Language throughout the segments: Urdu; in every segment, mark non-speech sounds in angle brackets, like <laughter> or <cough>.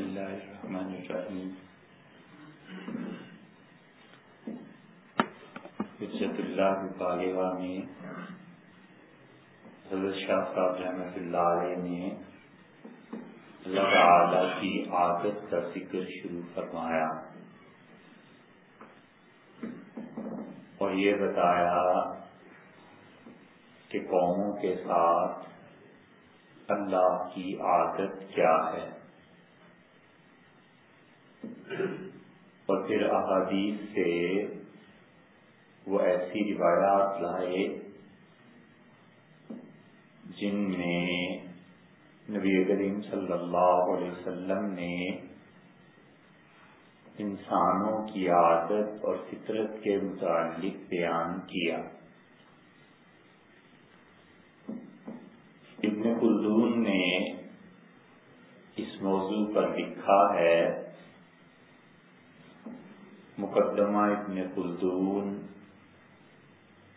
بسم اللہ الرحمن الرحیم حجت اللہ باغیوا میں حضرت شاہ صاحب رحمۃ اللہ علیہ نے اللہ تعالی کی عادت کا ذکر شروع فرمایا اور یہ بتایا کہ قوموں کے ساتھ اللہ کی عادت کیا ہے۔ اور پھر احادیث سے وہ ایسی روایات لائے جن میں نبی کریم صلی اللہ علیہ وسلم نے انسانوں کی عادت اور فطرت کے متعلق بیان کیا۔ ابن خلدون نے اس موضوع پر لکھا ہے مقدمہ ابن خلدون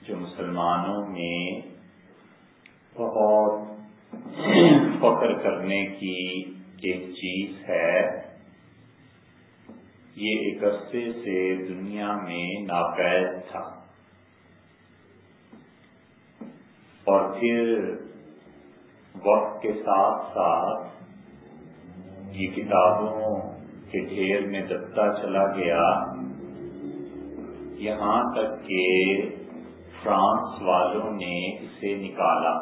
جو مسلمانوں میں بہت فخر کرنے کی ایک چیز ہے، یہ ایک عرصے سے دنیا میں ناپید تھا۔ اور پھر وقت کے ساتھ ساتھ یہ کتابوں کے ڈھیر میں دبتا چلا گیا۔ یہاں تک کہ فرانس والوں نے اسے نکالا۔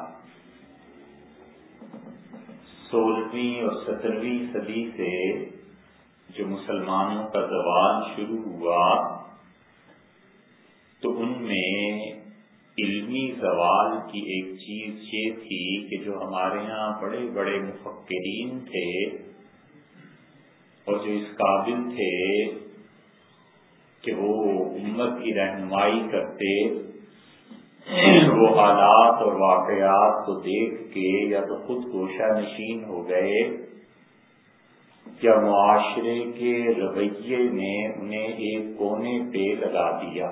سولہویں اور سترویں صدی سے جو مسلمانوں کا زوال شروع ہوا، تو ان میں علمی زوال کی ایک چیز یہ تھی کہ جو ہمارے یہاں بڑے بڑے مفکرین تھے اور جو اس قابل تھے کہ وہ امت کی رہنمائی کرتے، وہ حالات اور واقعات کو دیکھ کے یا تو خود گوشہ نشین ہو گئے یا معاشرے کے رویے نے انہیں ایک کونے پہ لگا دیا۔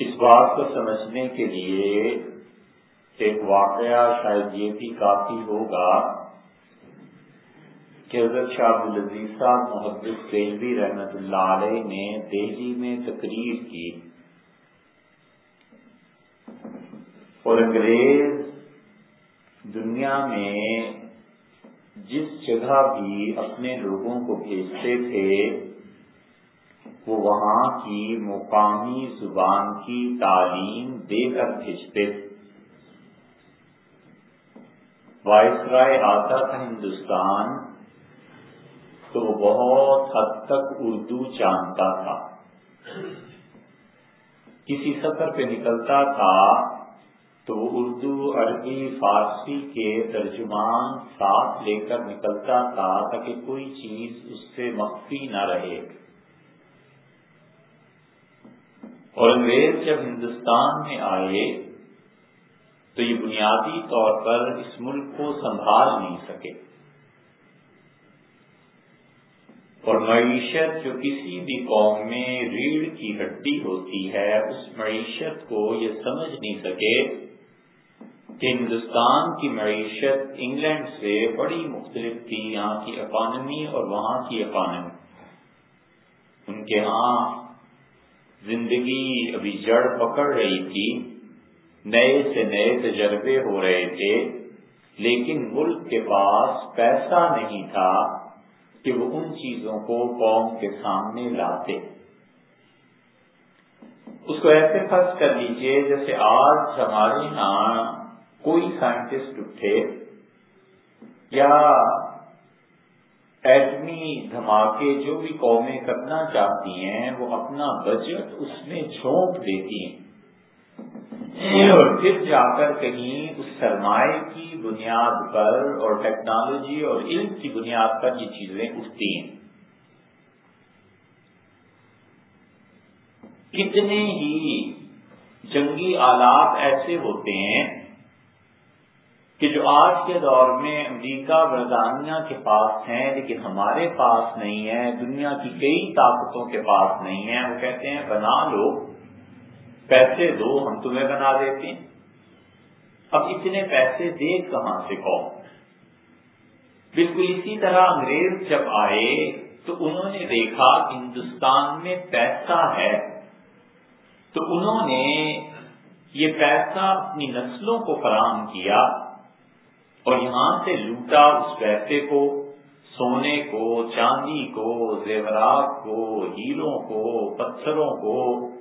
اس بات کو سمجھنے کے لیے ایک واقعہ شاید یہ بھی کافی ہوگا کہ حضرت شاہ عبدالعزیز صاحب محبت سیلوی رحمت اللہ علیہ نے دہلی میں تقریر کی۔ اور انگریز دنیا میں جس جگہ بھی اپنے لوگوں کو بھیجتے تھے، وہ وہاں کی مقامی زبان کی تعلیم دے کر بھیجتے۔ تھے وائس رائے آتا تھا ہندوستان تو وہ بہت حد تک اردو جانتا تھا۔ کسی سفر پہ نکلتا تھا تو اردو، عربی، فارسی کے ترجمان ساتھ لے کر نکلتا تھا تاکہ کوئی چیز اس سے مخفی نہ رہے۔ اور انگریز جب ہندوستان میں آئے تو یہ بنیادی طور پر اس ملک کو سنبھال نہیں سکے۔ اور معیشت جو کسی بھی قوم میں ریڑھ کی ہڈی ہوتی ہے، اس معیشت کو یہ سمجھ نہیں سکے کہ ہندوستان کی معیشت انگلینڈ سے بڑی مختلف تھی، یہاں کی اکانومی اور وہاں کی اکانومی۔ ان کے ہاں زندگی ابھی جڑ پکڑ رہی تھی، نئے سے نئے تجربے ہو رہے تھے، لیکن ملک کے پاس پیسہ نہیں تھا۔ کہ وہ ان چیزوں کو قوم کے سامنے لاتے۔ اس کو ایسے فرض کر لیجیے جیسے آج ہمارے یہاں کوئی سائنٹسٹ اٹھے یا ایٹمی دھماکے جو بھی قومیں کرنا چاہتی ہیں وہ اپنا بجٹ اس میں جھونک دیتی ہیں۔ اور پھر جا کر کہیں اس سرمائے کی بنیاد پر اور ٹیکنالوجی اور علم کی بنیاد پر یہ چیزیں اٹھتی ہیں۔ کتنے ہی جنگی آلات ایسے ہوتے ہیں کہ جو آج کے دور میں امریکہ برطانیہ کے پاس ہیں لیکن ہمارے پاس نہیں ہے دنیا کی کئی طاقتوں کے پاس نہیں ہے وہ کہتے ہیں، بنا لو پیسے دو ہم تمہیں بنا دیتے ہیں۔ اب اتنے پیسے دے کہاں سے قوم بالکل اسی طرح انگریز جب آئے تو انہوں نے دیکھا ہندوستان میں پیسہ ہے۔ تو انہوں نے یہ پیسہ اپنی نسلوں کو فراہم کیا اور یہاں سے لوٹا اس پیسے کو، سونے کو، چاندی کو، زیورات کو، ہیروں کو، پتھروں کو۔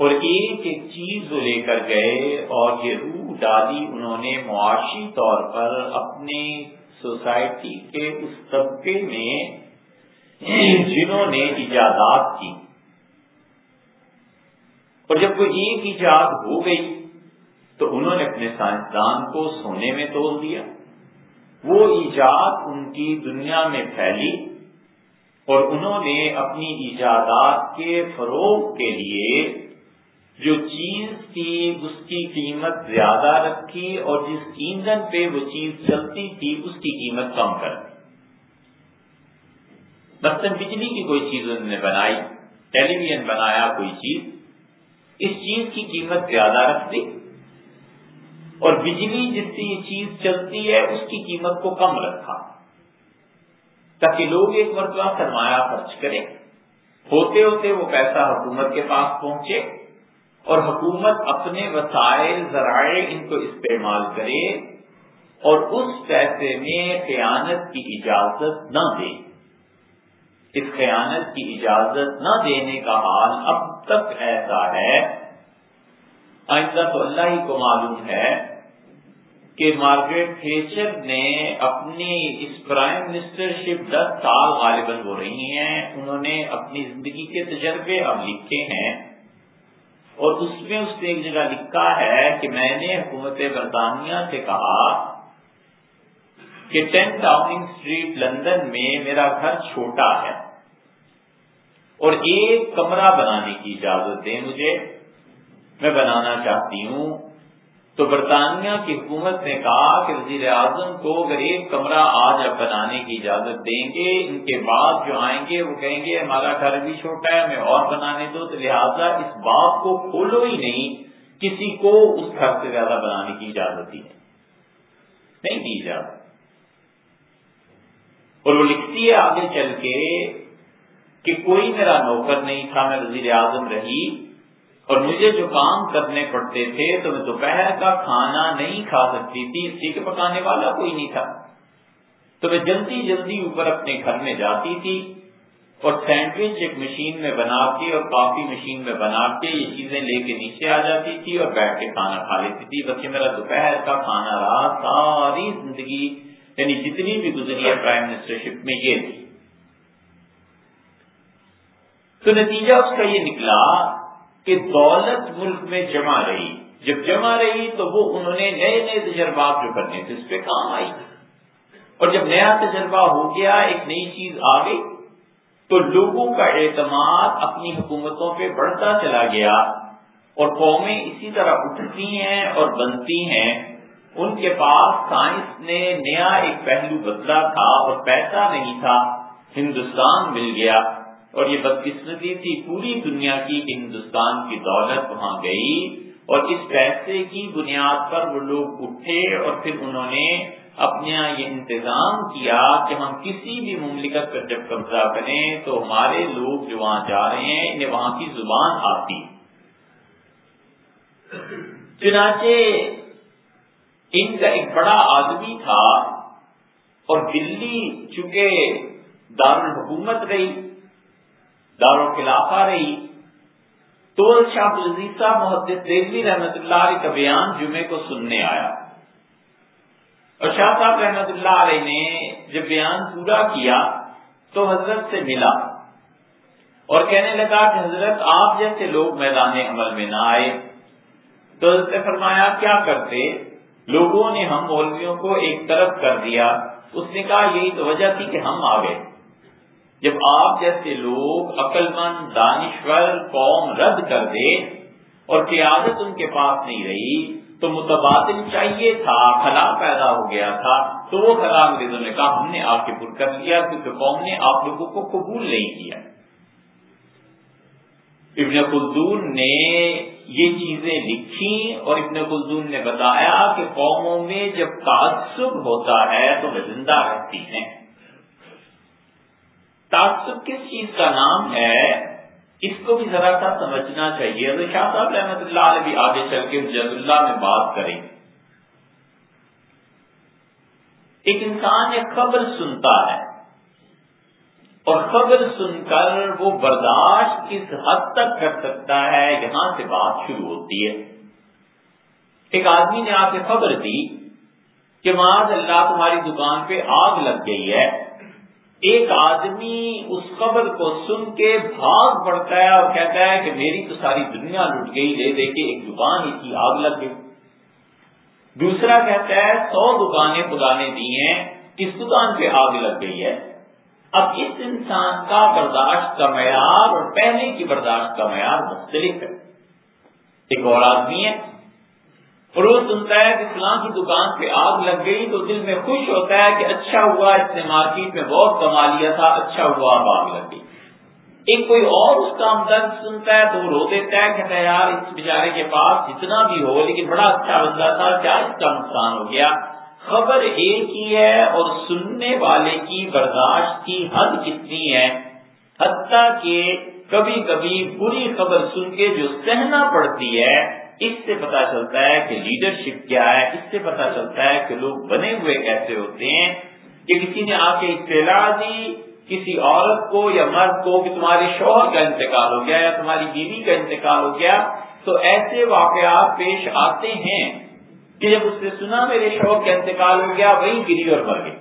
اور ایک ایک چیز لے کر گئے اور یہ روح ڈالی انہوں نے معاشی طور پر اپنے سوسائٹی کے اس طبقے میں جنہوں نے ایجادات کی۔ اور جب کوئی ایک ایجاد ہو گئی تو انہوں نے اپنے سائنسدان کو سونے میں توڑ دیا۔ وہ ایجاد ان کی دنیا میں پھیلی اور انہوں نے اپنی ایجادات کے فروغ کے لیے جو چیز تھی، اس کی قیمت زیادہ رکھی اور جس ایندھن پہ وہ چیز چلتی تھی، اس کی قیمت کم کر دی۔ مثلاً بجلی کی کوئی چیز انہوں نے بنائی، ٹیلی ویژن بنایا کوئی چیز، اس چیز کی قیمت زیادہ رکھ دی اور بجلی جس سے یہ چیز چلتی ہے، اس کی قیمت کو کم رکھا۔ تاکہ لوگ ایک مرتبہ سرمایہ خرچ کریں۔ ہوتے ہوتے وہ پیسہ حکومت کے پاس پہنچے۔ اور حکومت اپنے وسائل، ذرائع ان کو استعمال کرے اور اس پیسے میں قیانت کی اجازت نہ دے۔ اس خیانت کی اجازت نہ دینے کا حال اب تک ایسا ہے۔ آئندہ تو اللہ ہی کو معلوم ہے کہ مارگریٹ تھیچر نے اپنی اس پرائم منسٹر شپ دس سال غالباً ہو رہی ہیں۔ انہوں نے اپنی زندگی کے تجربے اب لکھے ہیں۔ اور اس میں اس نے ایک جگہ لکھا ہے کہ میں نے حکومت برطانیہ سے کہا کہ ٹین ڈاؤننگ اسٹریٹ لندن میں میرا گھر چھوٹا ہے اور ایک کمرہ بنانے کی اجازت دیں مجھے۔ میں بنانا چاہتی ہوں۔ تو برطانیہ کی حکومت نے کہا کہ وزیر اعظم کو اگر ایک کمرہ آج اب بنانے کی اجازت دیں گے، ان کے بعد جو آئیں گے وہ کہیں گے، ہمارا گھر بھی چھوٹا ہے، ہمیں اور بنانے دو، تو لہٰذا اس بات کو کھولو ہی نہیں، کسی کو اس گھر سے زیادہ بنانے کی اجازت ہی نہیں دی اجازت۔ اور وہ لکھتی ہے آگے چل کے کہ کوئی میرا نوکر نہیں تھا، میں وزیر اعظم رہی اور مجھے جو کام کرنے پڑتے تھے تو میں دوپہر کا کھانا نہیں کھا سکتی تھی، اسی پکانے والا کوئی نہیں تھا۔ تو میں جلدی جلدی اوپر اپنے گھر میں جاتی تھی اور سینڈوچ ایک مشین میں بنا کے اور کافی مشین میں بنا کے یہ چیزیں لے کے نیچے آ جاتی تھی اور بیٹھ کے کھانا کھا لیتی تھی۔ بس یہ میرا دوپہر کا کھانا رہا ساری زندگی یعنی جتنی بھی گزری ہے پرائم منسٹرشپ میں یہ تھی۔ تو نتیجہ اس کا یہ نکلا کہ دولت ملک میں جمع رہی۔ جب جمع رہی تو وہ انہوں نے نئے نئے تجربات جو کرنے تھے، اس پہ کام آئی۔ اور جب نیا تجربہ ہو گیا، ایک نئی چیز آ گئی، تو لوگوں کا اعتماد اپنی حکومتوں پہ بڑھتا چلا گیا۔ اور قومیں اسی طرح اٹھتی ہیں اور بنتی ہیں۔ ان کے پاس سائنس نے نیا ایک پہلو بدلا تھا اور پیسہ نہیں تھا، ہندوستان مل گیا۔ اور یہ بدقسمتی تھی پوری دنیا کی ہندوستان کی دولت وہاں گئی اور اس پیسے کی بنیاد پر وہ لوگ اٹھے اور پھر انہوں نے اپنے یہ انتظام کیا کہ ہم کسی بھی مملکت پر جب قبضہ کریں تو ہمارے لوگ جو وہاں جا رہے ہیں، انہیں وہاں کی زبان آتی۔ چنانچہ ان کا ایک بڑا آدمی تھا اور دلی چونکہ دارالحکومت رہی دار خلافہ رہی۔ تو شاہ العزیز صاحب، محدث دیوی رحمت اللہ علیہ کا بیان جمعے کو سننے آیا۔ اور شاہ صاحب رحمت اللہ علیہ نے جب بیان پورا کیا تو حضرت سے ملا۔ اور کہنے لگا کہ حضرت، آپ جیسے لوگ میدان عمل میں نہ آئے۔ تو حضرت نے فرمایا، کیا کرتے؟ لوگوں نے ہم مولویوں کو ایک طرف کر دیا۔ اس نے کہا، یہی تو وجہ تھی کہ ہم آ گئے۔ جب آپ جیسے لوگ عقل مند دانشور، قوم رد کر دے اور قیادت ان کے پاس نہیں رہی، تو متبادل چاہیے تھا، خلا پیدا ہو گیا تھا، تو وہ خلا انگریزوں نے کہا، ہم نے آپ کے پر کر لیا کیونکہ قوم نے آپ لوگوں کو قبول نہیں کیا۔ ابن خلدون نے یہ چیزیں لکھی اور ابن خلدون نے بتایا کہ قوموں میں جب تعصب ہوتا ہے تو وہ زندہ رہتی ہیں۔ تعصب کس چیز کا نام ہے؟ اس کو بھی ذرا سا سمجھنا چاہیے۔ تو شاہ صاحب رحمت اللہ علیہ بھی آگے چل کے جد اللہ میں بات کریں۔ ایک انسان ایک خبر سنتا ہے۔ اور خبر سن کر وہ برداشت کس حد تک کر سکتا ہے؟ یہاں سے بات شروع ہوتی ہے۔ ایک آدمی نے آ کے خبر دی کہ معاذ اللہ تمہاری دکان پہ آگ لگ گئی ہے۔ ایک آدمی اس خبر کو سن کے بھاگ پڑتا ہے اور کہتا ہے کہ میری تو ساری دنیا لٹ گئی، لے دے کے ایک دکان ہی آگ لگ گئی۔ دوسرا کہتا ہے، سو دکانیں خدا نے دی ہیں کس دکان پہ آگ لگ گئی ہے۔ اب اس انسان کا برداشت کا معیار اور پہلے کی برداشت کا معیار مختلف ہے۔ ایک اور آدمی ہے اور وہ سنتا ہے کہ فلاں کی دکان پہ آگ لگ گئی تو دل میں خوش ہوتا ہے کہ اچھا ہوا اس نے مارکیٹ میں بہت کما لیا تھا اچھا ہوا اب آگ لگ گئی۔ ایک کوئی اور اس کا ہمدرد سنتا ہے تو وہ رو دیتا ہے، کہتا ہے، یار، اس بیچارے کے پاس جتنا بھی ہو، لیکن بڑا اچھا بندہ تھا، کیا اس کا نقصان ہو گیا؟ خبر ایک ہی ہے اور سننے والے کی برداشت کی حد کتنی ہے؟ حتیٰ کہ کبھی کبھی بری خبر سن کے جو سہنا پڑتی ہے اس سے پتا چلتا ہے کہ لیڈرشپ کیا ہے، اس سے پتا چلتا ہے کہ لوگ بنے ہوئے کیسے ہوتے ہیں۔ کہ کسی نے آ کے اطلاع دی کسی عورت کو یا مرد کو کہ تمہارے شوہر کا انتقال ہو گیا یا تمہاری بیوی کا انتقال ہو گیا، تو ایسے واقعات پیش آتے ہیں کہ جب اس نے سنا میرے شوہر کا انتقال ہو گیا، وہی گری اور مر گئی۔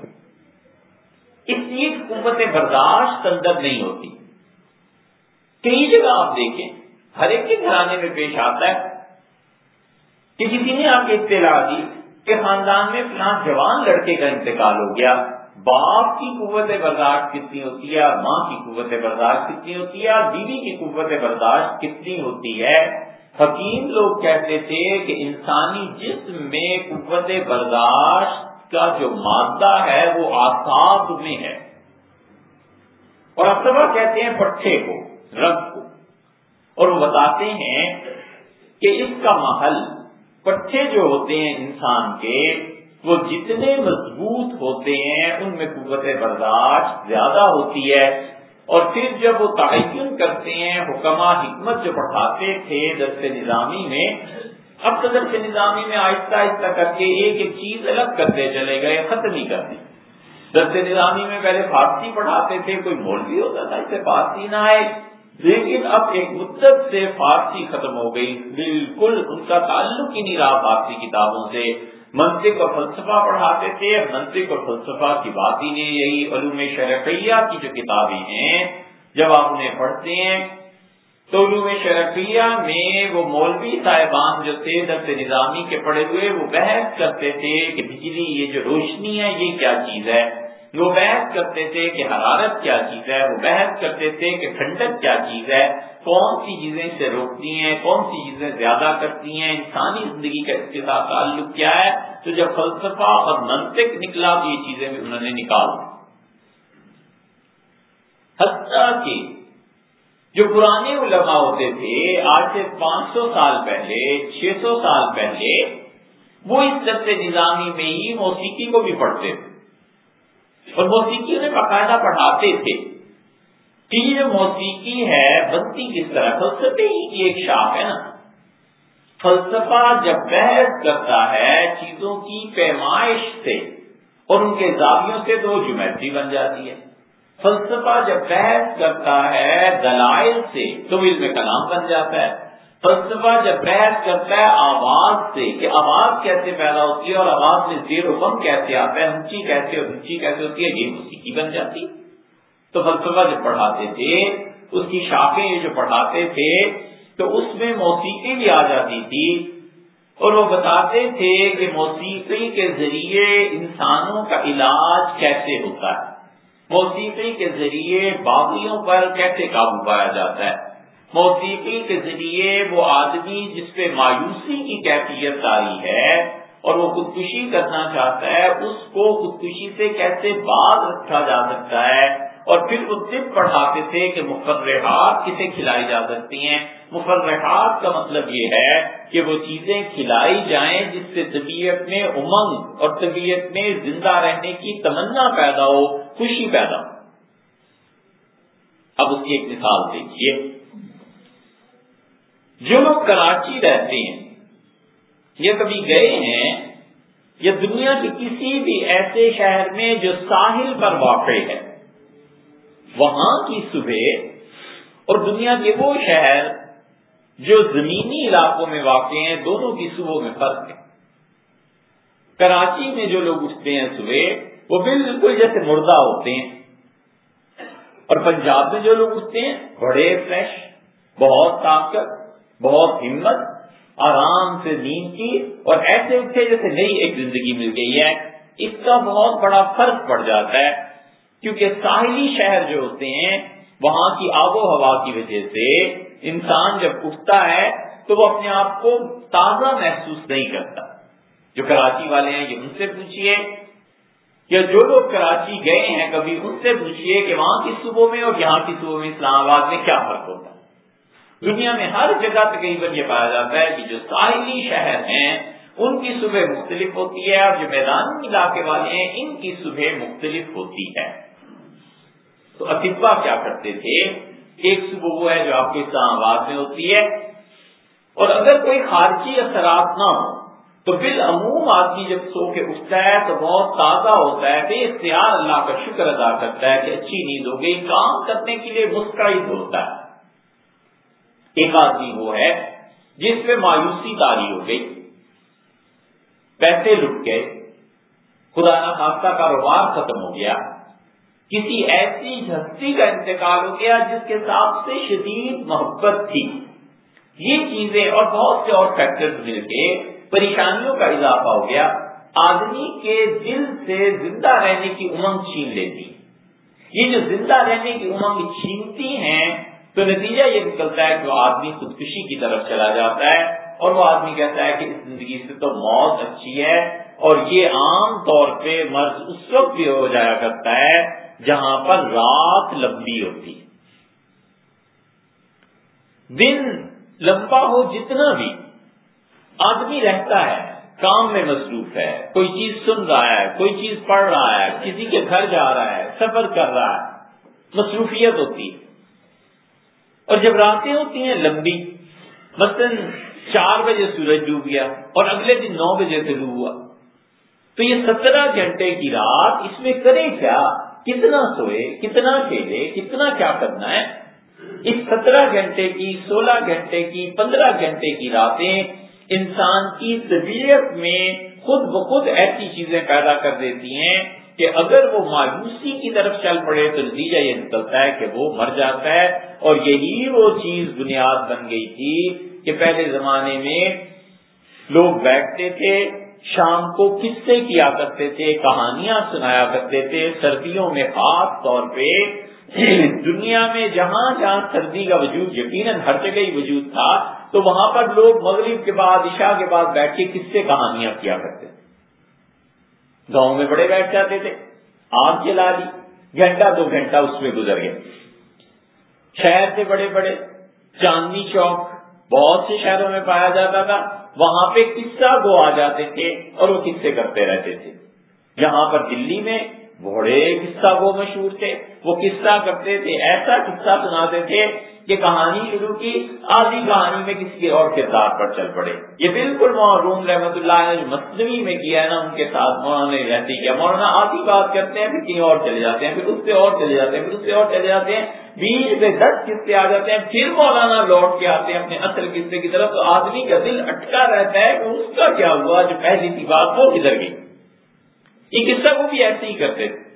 اس لیے قوت برداشت اندر نہیں ہوتی۔ کئی جگہ آپ دیکھیں، ہر ایک کے گھرانے میں پیش آتا ہے کہ کسی نے آپ کی اطلاع دی کہ خاندان میں فلاں جوان لڑکے کا انتقال ہو گیا، باپ کی قوت برداشت کتنی ہوتی ہے، ماں کی قوت برداشت کتنی ہوتی ہے، بیوی کی قوت برداشت کتنی ہوتی ہے؟ حکیم لوگ کہتے تھے کہ انسانی جسم میں قوت برداشت کا جو مادہ ہے وہ آساب میں ہے۔ اور اکتبا کہتے ہیں پٹھے کو، رنگ کو۔ اور وہ بتاتے ہیں کہ اس کا محل پٹھے جو ہوتے ہیں انسان کے، وہ جتنے مضبوط ہوتے ہیں، ان میں قوت برداشت زیادہ ہوتی ہے۔ اور پھر جب وہ تعین کرتے ہیں، حکمہ، حکمت جو پڑھاتے تھے درس نظامی میں، اب تو درس نظامی میں آہستہ آہستہ کر کے ایک ایک چیز الگ کرتے چلے گئے ختم ہی کر دی۔ درس نظامی میں پہلے فارسی پڑھاتے تھے، کوئی مولوی ہوتا تھا اسے فارسی نہ آئے۔ لیکن اب ایک مدت سے فارسی ختم ہو گئی۔ بالکل ان کا تعلق ہی نہیں رہا فارسی کتابوں سے۔ منطق اور فلسفہ پڑھاتے تھے۔ منطق اور فلسفہ کی بات ہی نہیں، یہی علوم شرفیہ کی جو کتابیں ہیں۔ جب آپ انہیں پڑھتے ہیں، تو علوم شرفیہ میں وہ مولوی صاحبان جو تھے، درس نظامی کے پڑھے ہوئے، وہ بحث کرتے تھے کہ بجلی یہ جو روشنی ہے، یہ کیا چیز ہے؟ وہ بحث کرتے تھے کہ حرارت کیا چیز ہے، وہ بحث کرتے تھے کہ ٹھنڈک کیا چیز ہے۔ کون سی چیزیں اسے روکتی ہیں، کون سی چیزیں زیادہ کرتی ہیں، انسانی زندگی کا اس کے ساتھ تعلق کیا ہے؟ تو جب فلسفہ اور منطق نکلا تو یہ چیزیں بھی انہوں نے نکال حتیٰ کہ جو پرانے علماء ہوتے تھے، آج سے پانچ سو سال پہلے، چھ سو سال پہلے، وہ اس طرح نظامی میں ہی موسیقی کو بھی پڑھتے تھے۔ اور موسیقی انہیں باقاعدہ پڑھاتے تھے کہ یہ جو موسیقی ہے بنتی کس طرح، فلسفے ہی کی ایک شاخ ہے نا۔ فلسفہ جب بحث کرتا ہے چیزوں کی پیمائش سے اور ان کے زاویوں سے تو جیومیٹری بن جاتی ہے۔ فلسفہ جب بحث کرتا ہے دلائل سے تو علم کلام بن جاتا ہے۔ فلسفہ جب بحث کرتا ہے آواز سے کہ آواز کیسے پیدا ہوتی ہے اور آواز میں زیر و کم کیسے آتا ہے اونچی کیسے اونچی کیسے ہوتی ہے، یہ موسیقی بن جاتی۔ تو فلسفہ جب پڑھاتے تھے، اس کی شاخیں یہ جو پڑھاتے تھے، تو اس میں موسیقی بھی آ جاتی تھی۔ اور وہ بتاتے تھے کہ موسیقی کے ذریعے انسانوں کا علاج کیسے ہوتا ہے۔ موسیقی کے ذریعے باغیوں پر کیسے قابو پایا جاتا ہے۔ موسیقی کے ذریعے وہ آدمی جس پہ مایوسی کی کیفیت آئی ہے اور وہ خودکشی کرنا چاہتا ہے، اس کو خودکشی سے کیسے باز رکھا جا سکتا ہے؟ اور پھر وہ طب پڑھاتے تھے کہ مفرحات کسے کھلائی جا سکتی ہیں؟ مفرحات کا مطلب یہ ہے کہ وہ چیزیں کھلائی جائیں جس سے طبیعت میں امنگ اور طبیعت میں زندہ رہنے کی تمنا پیدا ہو، خوشی پیدا ہو۔ اب اس کی ایک مثال دیکھیے۔ جو لوگ کراچی رہتے ہیں یا کبھی گئے ہیں یا دنیا کے کسی بھی ایسے شہر میں جو ساحل پر واقع ہے، وہاں کی صبح اور دنیا کے وہ شہر جو زمینی علاقوں میں واقع ہیں، دونوں کی صبح میں فرق ہے۔ کراچی میں جو لوگ اٹھتے ہیں صبح، وہ بالکل جیسے مردہ ہوتے ہیں۔ اور پنجاب میں جو لوگ اٹھتے ہیں، بڑے، فریش، بہت طاقت بہت ہمت، آرام سے نیند کی اور ایسے اٹھے جیسے نئی ایک زندگی مل گئی ہے۔ اس کا بہت بڑا فرق پڑ جاتا ہے۔ کیونکہ ساحلی شہر جو ہوتے ہیں، وہاں کی آب و ہوا کی وجہ سے انسان جب اٹھتا ہے تو وہ اپنے آپ کو تازہ محسوس نہیں کرتا۔ جو کراچی والے ہیں، یہ ان سے پوچھئے۔ یا جو لوگ کراچی گئے ہیں، کبھی ان سے پوچھئے کہ وہاں کی صبح میں اور یہاں کی صبح میں اسلام آباد میں کیا فرق ہوتا ہے۔ دنیا میں ہر جگہ تقریباً یہ پایا جاتا ہے کہ جو ساحلی شہر ہیں، ان کی صبح مختلف ہوتی ہے اور جو میدانی علاقے والے ہیں، ان کی صبح مختلف ہوتی ہے۔ تو اطبا کیا کرتے تھے؟ ایک صبح وہ ہے جو آپ کے اسلام آباد میں ہوتی ہے۔ اور اگر کوئی خارجی اثرات نہ ہو، تو بالعموم آدمی جب سو کے اٹھتا ہے تو بہت تازہ ہوتا ہے، بے اختیار اللہ کا شکر ادا کرتا ہے کہ اچھی نیند ہو گئی، کام کرنے کے لیے مسکرد ہوتا ہے۔ ایک آدمی وہ ہے جس پہ مایوسی تاری ہو گئی، پیسے لٹ گئے، خدا نخواستہ کاروبار ختم ہو گیا۔ کسی ایسی ہستی کا انتقال ہو گیا جس کے ساتھ سے شدید محبت تھی۔ یہ چیزیں اور بہت سے اور فیکٹر مل کے پریشانیوں کا اضافہ ہو گیا۔ آدمی کے دل سے زندہ رہنے کی امنگ چھین لیتی۔ یہ جو زندہ رہنے کی امنگ چھینتی ہیں تو نتیجہ یہ نکلتا ہے کہ وہ آدمی خودکشی کی طرف چلا جاتا ہے اور وہ آدمی کہتا ہے کہ اس زندگی سے تو موت اچھی ہے اور یہ عام طور پہ مرض اس وقت بھی ہو جایا کرتا ہے جہاں پر رات لمبی ہوتی ہے۔ دن لمبا ہو جتنا بھی آدمی رہتا ہے، کام میں مصروف ہے، کوئی چیز سن رہا ہے، کوئی چیز پڑھ رہا ہے، کسی کے گھر جا رہا ہے، سفر کر رہا ہے، مصروفیت ہوتی ہے۔ اور جب راتیں ہوتی ہیں لمبی، مثلا چار بجے سورج ڈوب گیا اور اگلے دن نو بجے سے ہوا۔ تو یہ سترہ گھنٹے کی رات اس میں کرے کیا؟ کتنا سوئے، کتنا کھیلے، کتنا کیا کرنا ہے؟ اس سترہ گھنٹے کی، سولہ گھنٹے کی، پندرہ گھنٹے کی راتیں انسان کی طبیعت میں خود بخود ایسی چیزیں پیدا کر دیتی ہیں کہ اگر وہ مایوسی کی طرف چل پڑے تو نتیجہ یہ نکلتا ہے کہ وہ مر جاتا ہے اور یہی وہ چیز بنیاد بن گئی تھی کہ پہلے زمانے میں لوگ بیٹھتے تھے، شام کو قصے کیا کرتے تھے، کہانیاں سنایا کرتے تھے، سردیوں میں خاص طور پہ <clears throat> دنیا میں جہاں جہاں سردی کا وجود یقیناً ہر جگہ ہی وجود تھا، تو وہاں پر لوگ مغرب کے بعد، عشاء کے بعد بیٹھ کے قصے کہانیاں کیا کرتے تھے۔ گاؤں میں بڑے بیٹھ جاتے تھے، آگ جلا لی گھنٹہ دو گھنٹہ اس میں گزر گئے۔ شہر سے بڑے بڑے چاندنی چوک، بہت سے شہروں میں پایا جاتا تھا۔ وہاں پہ قصہ گو آ جاتے تھے اور وہ قصے کرتے رہتے تھے۔ یہاں پر دلی میں بڑے قصہ گو مشہور تھے، وہ قصہ کرتے تھے، ایسا قصہ سناتے تھے کہ کہانی شروع کی، آدھی کہانی میں کسی کے اور کردار پر چل پڑے۔ یہ بالکل روم رحمت اللہ نے مصنوعی میں کیا ہے نا، ان کے ساتھ مولانا نے رہتی کیا۔ مولانا آدھی بات کرتے ہیں، پھر کہیں اور چلے جاتے ہیں، پھر اس سے اور چلے جاتے ہیں، پھر اس سے اور چلے جاتے ہیں۔ بیچ میں دس قصے آ جاتے ہیں، پھر مولانا لوٹ کے آتے ہیں اپنے اصل قصے کی طرف۔ تو آدمی کا دل اٹکا رہتا ہے کہ اس کا کیا ہوا، جو پہلی تھی بات وہ کدھر گئی؟ یہ قصہ کو بھی ایسے ہی کرتے تھے۔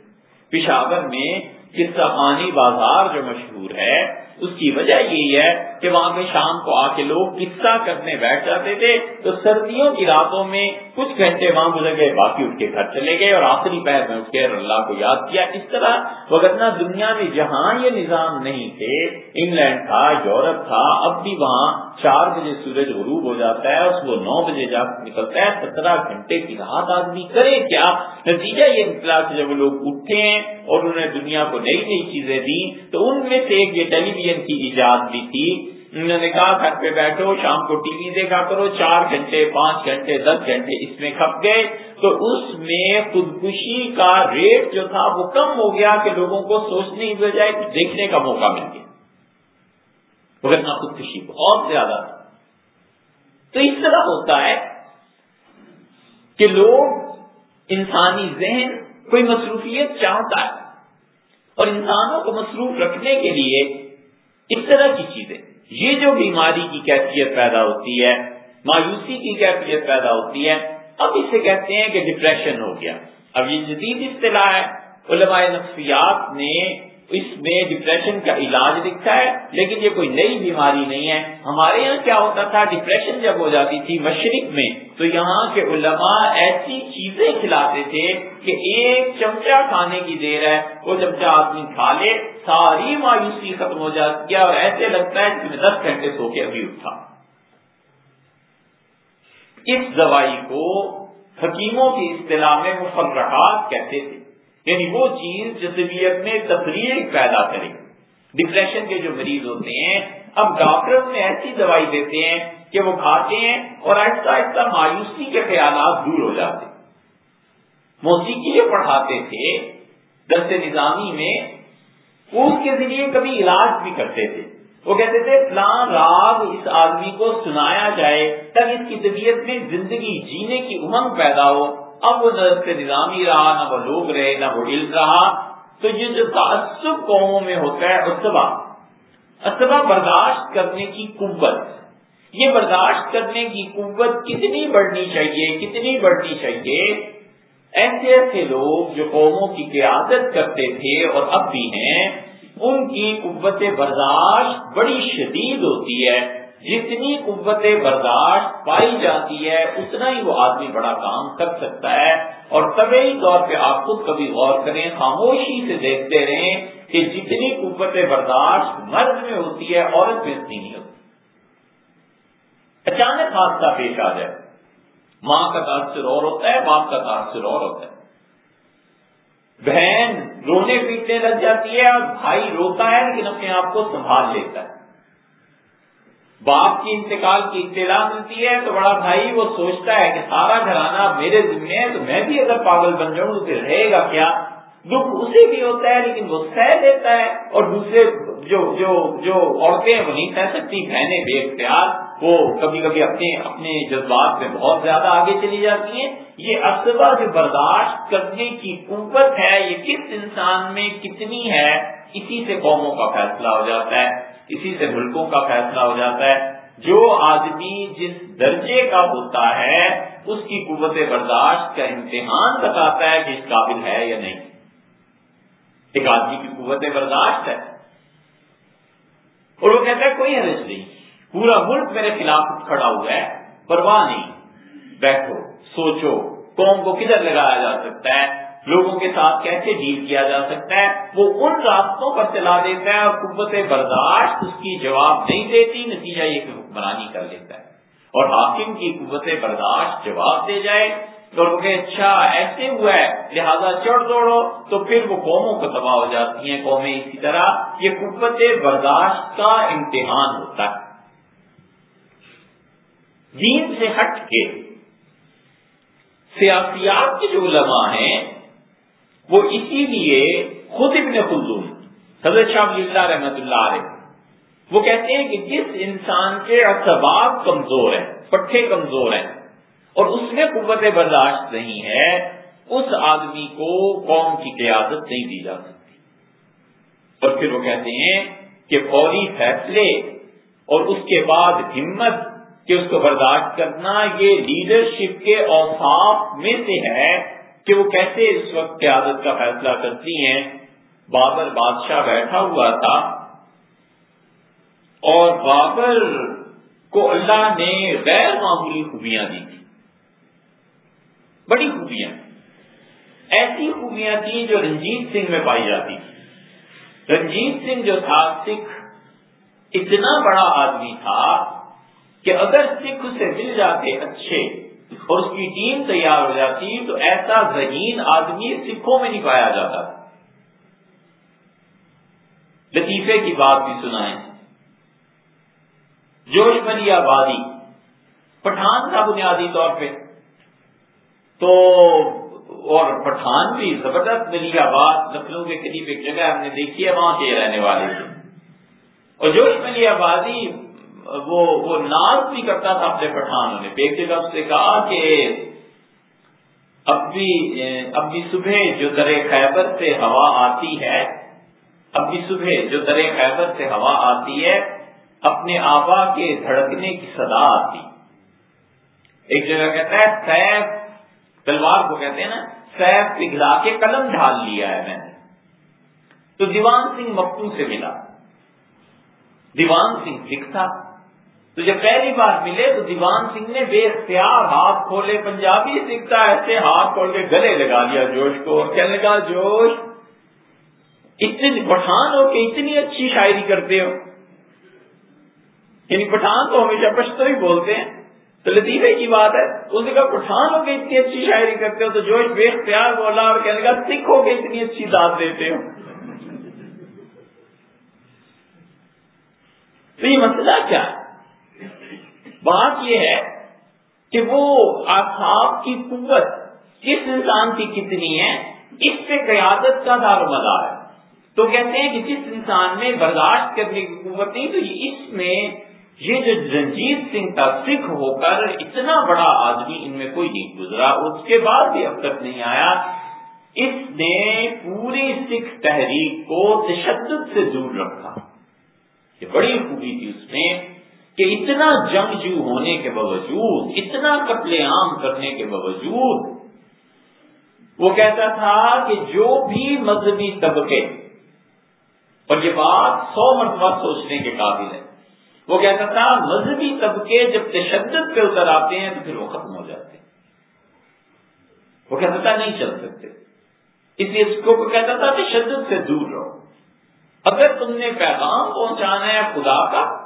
پشاور میں قصہ خانی بازار جو مشہور ہے اس کی وجہ یہی ہے کہ وہاں پہ شام کو آ کے لوگ قصہ کرنے بیٹھ جاتے تھے تو سردیوں کی راتوں میں کچھ گھنٹے وہاں گزر گئے، باقی اٹھ کے گھر چلے گئے اور آخری پہر میں اٹھ کے اللہ کو یاد کیا۔ اس طرح وغیرہ دنیا میں جہاں یہ نظام نہیں تھے، انگلینڈ تھا، یورپ تھا، اب بھی وہاں چار بجے سورج غروب ہو جاتا ہے، اس کو نو بجے جا نکلتا ہے، سترہ گھنٹے کی رات آدمی کرے کیا؟ نتیجہ یہ نکلا کہ جب لوگ اٹھے ہیں اور انہوں نے دنیا کو نئی نئی چیزیں دی تو ان میں سے ایک یہ ٹیلی ویژن کی ایجاد بھی تھی۔ انہوں نے کہا گھر پہ بیٹھو، شام کو ٹی وی دیکھا کرو، چار گھنٹے، پانچ گھنٹے، دس گھنٹے اس میں کھپ گئے۔ تو اس میں خودکشی کا ریٹ جو تھا وہ کم ہو گیا کہ لوگوں کو سوچنے کی بجائے دیکھنے کا موقع مل گیا۔ ورنہ خودکشی بہت زیادہ تو اس طرح ہوتا ہے کہ لوگ انسانی ذہن، کوئی مصروفیت چاہتا ہے اور انسانوں کو مصروف رکھنے کے لیے اس طرح کی چیزیں۔ یہ جو بیماری کی کیفیت پیدا ہوتی ہے، مایوسی کی کیفیت پیدا ہوتی ہے، اب اسے کہتے ہیں کہ ڈپریشن ہو گیا۔ اب یہ جدید اصطلاح ہے، علماء نفسیات نے اس میں ڈپریشن کا علاج دکھتا ہے، لیکن یہ کوئی نئی بیماری نہیں ہے۔ ہمارے یہاں کیا ہوتا تھا؟ ڈپریشن جب ہو جاتی تھی مشرق میں، تو یہاں کے علماء ایسی چیزیں کھلاتے تھے کہ ایک چمچہ کھانے کی دیر ہے، وہ چمچہ آدمی کھا لے، ساری مایوسی ختم ہو جاتی ہے اور ایسے لگتا ہے کہ میں دس گھنٹے سو کے ابھی اٹھا۔ اس دوائی کو حکیموں کی اصطلاح میں مفرحات کہتے تھے۔ یعنی وہ چیز جو طبیعت میں تفریح پیدا کرے۔ ڈپریشن کے جو مریض ہوتے ہیں، اب ڈاکٹر میں ایسی دوائی دیتے ہیں کہ وہ کھاتے ہیں اور آہستہ آہستہ مایوسی کے خیالات دور ہو جاتے۔ موسیقی جو پڑھاتے تھے، درس نظامی میں اس کے ذریعے کبھی علاج بھی کرتے تھے۔ وہ کہتے تھے، فلاں راگ اس آدمی کو سنایا جائے تب اس کی طبیعت میں زندگی جینے کی امنگ پیدا ہو۔ اب وہ نہ سے نظامی رہا، نہ وہ لوگ رہے، نہ وہ علم رہا۔ تو یہ جو تعصب قوموں میں ہوتا ہے اسبا اسبا برداشت کرنے کی قوت۔ یہ برداشت کرنے کی قوت کتنی بڑھنی چاہیے، کتنی بڑھنی چاہیے؟ ایسے ایسے لوگ جو قوموں کی قیادت کرتے تھے اور اب بھی ہیں، ان کی قوت برداشت بڑی شدید ہوتی ہے۔ جتنی قوت برداشت پائی جاتی ہے، اتنا ہی وہ آدمی بڑا کام کر سکتا ہے۔ اور طبی طور پہ آپ خود کبھی غور کریں، خاموشی سے دیکھتے رہیں کہ جتنی قوت برداشت مرد میں ہوتی ہے، عورت میں اتنی نہیں ہوتی۔ اچانک حادثہ پیش آ جائے۔ ماں کا تاثر اور ہوتا ہے، باپ کا تاثر اور ہوتا ہے۔ بہن رونے پیٹنے لگ جاتی ہے، اور بھائی روتا ہے لیکن اپنے آپ کو سنبھال لیتا ہے۔ باپ کی انتقال کی اطلاع ملتی ہے تو بڑا بھائی وہ سوچتا ہے کہ سارا گھرانہ میرے ذمے ہے تو میں بھی اگر پاگل بن جاؤں تو پھر رہے گا کیا؟ دکھ اسے بھی ہوتا ہے لیکن وہ سہ دیتا ہے اور دوسرے جو جو جو عورتیں وہ نہیں سہ سکتی۔ بہنیں بے اختیار وہ کبھی کبھی اپنے اپنے جذبات میں بہت زیادہ آگے چلی جاتی ہیں۔ یہ اسبا جو برداشت کرنے کی قوت ہے، یہ کس انسان میں کتنی ہے؟ اسی سے قوموں کا فیصلہ ہو جاتا ہے۔ اسی سے ملکوں کا فیصلہ ہو جاتا ہے۔ جو آدمی جس درجے کا ہوتا ہے، اس کی قوت برداشت کا امتحان بتاتا ہے کہ اس قابل ہے یا نہیں۔ ایک آدمی کی قوت برداشت ہے۔ اور وہ کہتا ہے، کوئی حرج نہیں۔ پورا ملک میرے خلاف کھڑا ہوا ہے۔ پرواہ نہیں۔ بیٹھو، سوچو، قوم کو کدھر لگایا جا سکتا ہے؟ لوگوں کے ساتھ کیسے ڈیل کیا جا سکتا ہے، وہ ان راستوں پر چلا دیتا ہے اور قوت برداشت اس کی جواب نہیں دیتی، نتیجہ یہ کہ حکمرانی کر لیتا ہے۔ اور حاکم کی قوت برداشت جواب دے جائے۔ اور وہ کہ اچھا ایسے ہوا ہے، لہذا چڑھ دوڑو۔ تو پھر وہ قوموں کو تباہ ہو جاتی ہیں، قومیں اسی طرح یہ قوت برداشت کا امتحان ہوتا ہے۔ دین سے ہٹ کے سیاسیات کے جو علماء ہیں وہ اسی لیے خود ابن خلدون، حضرت شاہ اللہ رحمت اللہ علیہ، وہ کہتے ہیں کہ جس انسان کے اسباب کمزور ہیں، پٹھے کمزور ہیں، اور اس میں قوت برداشت نہیں ہے، اس آدمی کو قوم کی قیادت نہیں دی جا سکتی۔ اور پھر وہ کہتے ہیں کہ فوری فیصلے اور اس کے بعد ہمت کہ اس کو برداشت کرنا یہ لیڈرشپ کے اوساف میں سے ہے۔ کہ وہ کیسے اس وقت قیادت کا فیصلہ کرتی ہیں۔ بابر بادشاہ بیٹھا ہوا تھا اور بابر کو اللہ نے غیر معمولی خوبیاں دی تھی بڑی خوبیاں۔ ایسی خوبیاں تھیں جو رنجیت سنگھ میں پائی جاتی تھی رنجیت سنگھ جو تھا، سکھ اتنا بڑا آدمی تھا کہ اگر سکھ اسے مل جاتے اچھے اور اس کی ٹیم تیار ہو جاتی تو ایسا ذہین آدمی سکھوں میں نہیں پایا جاتا۔ لطیفے کی بات بھی سنائیں۔ جوش ملی آبادی۔ پٹھان تھا بنیادی طور پہ تو اور پٹھان بھی زبردست ملی آباد۔ لکھنؤ کے قریب ایک جگہ ہم نے دیکھی ہے، وہاں کے رہنے والے تھے۔ اور جوش ملی آبادی وہ وہ ناز بھی کرتا تھا اپنے پٹھانوں نے۔ ایک جگہ اس سے کہا کہ اب بھی اب بھی صبح جو در خیبر سے ہوا آتی ہے، اب بھی صبح جو در خیبر سے ہوا آتی ہے، اپنے آبا کے دھڑکنے کی صدا آتی۔ ایک جگہ کہتا ہے سیف تلوار کو کہتے ہیں نا سیف پگھلا کے قلم ڈھال لیا ہے میں نے۔ تو دیوان سنگھ مکتو سے ملا۔ دیوان سنگھ لکھتا تو جب پہلی بار ملے تو دیوان سنگھ نے بے اختیار ہاتھ کھولے، پنجابی سیکھتا ایسے ہاتھ کھول کے گلے لگا دیا جوش کو۔ اور کہنے لگا، جوش اتنے پٹھان ہو کے اتنی اچھی شاعری کرتے ہو۔ یعنی پٹھان تو ہمیشہ پشتو ہی بولتے ہیں۔ تو لطیفے کی بات ہے، اس نے کہا، پٹھان ہو کے اتنی اچھی شاعری کرتے ہو تو جوش بے اختیار بولا اور کہنے لگا، سکھ ہو کے اتنی اچھی داد دیتے ہو۔ تو یہ مسئلہ کیا ہے؟ بات یہ ہے کہ وہ آساب کی قوت کس انسان کی کتنی ہے، اس سے قیادت کا دار و مدار ہے۔ تو کہتے ہیں کہ جس انسان میں برداشت کرنے کی قوت نہیں، تو اس میں یہ جو رنجیت سنگھ کا سکھ ہو کر اتنا بڑا آدمی ان میں کوئی نہیں گزرا، اس کے بعد بھی اب تک نہیں آیا۔ اس نے پوری سکھ تحریک کو تشدد سے دور رکھا۔ یہ بڑی خوبی تھی اس میں۔ کہ اتنا جنگجو ہونے کے باوجود، اتنا قتل عام کرنے کے باوجود، وہ کہتا تھا کہ جو بھی مذہبی طبقے، اور یہ بات سو مرتبہ سوچنے کے قابل ہے۔ وہ کہتا تھا، مذہبی طبقے جب تشدد پہ اتر آتے ہیں تو پھر وہ ختم ہو جاتے ہیں۔ وہ کہتا تھا، نہیں چل سکتے۔ اس لیے اس کو کہتا تھا، تشدد سے دور رہو۔ اگر تم نے پیغام پہنچانا ہے خدا کا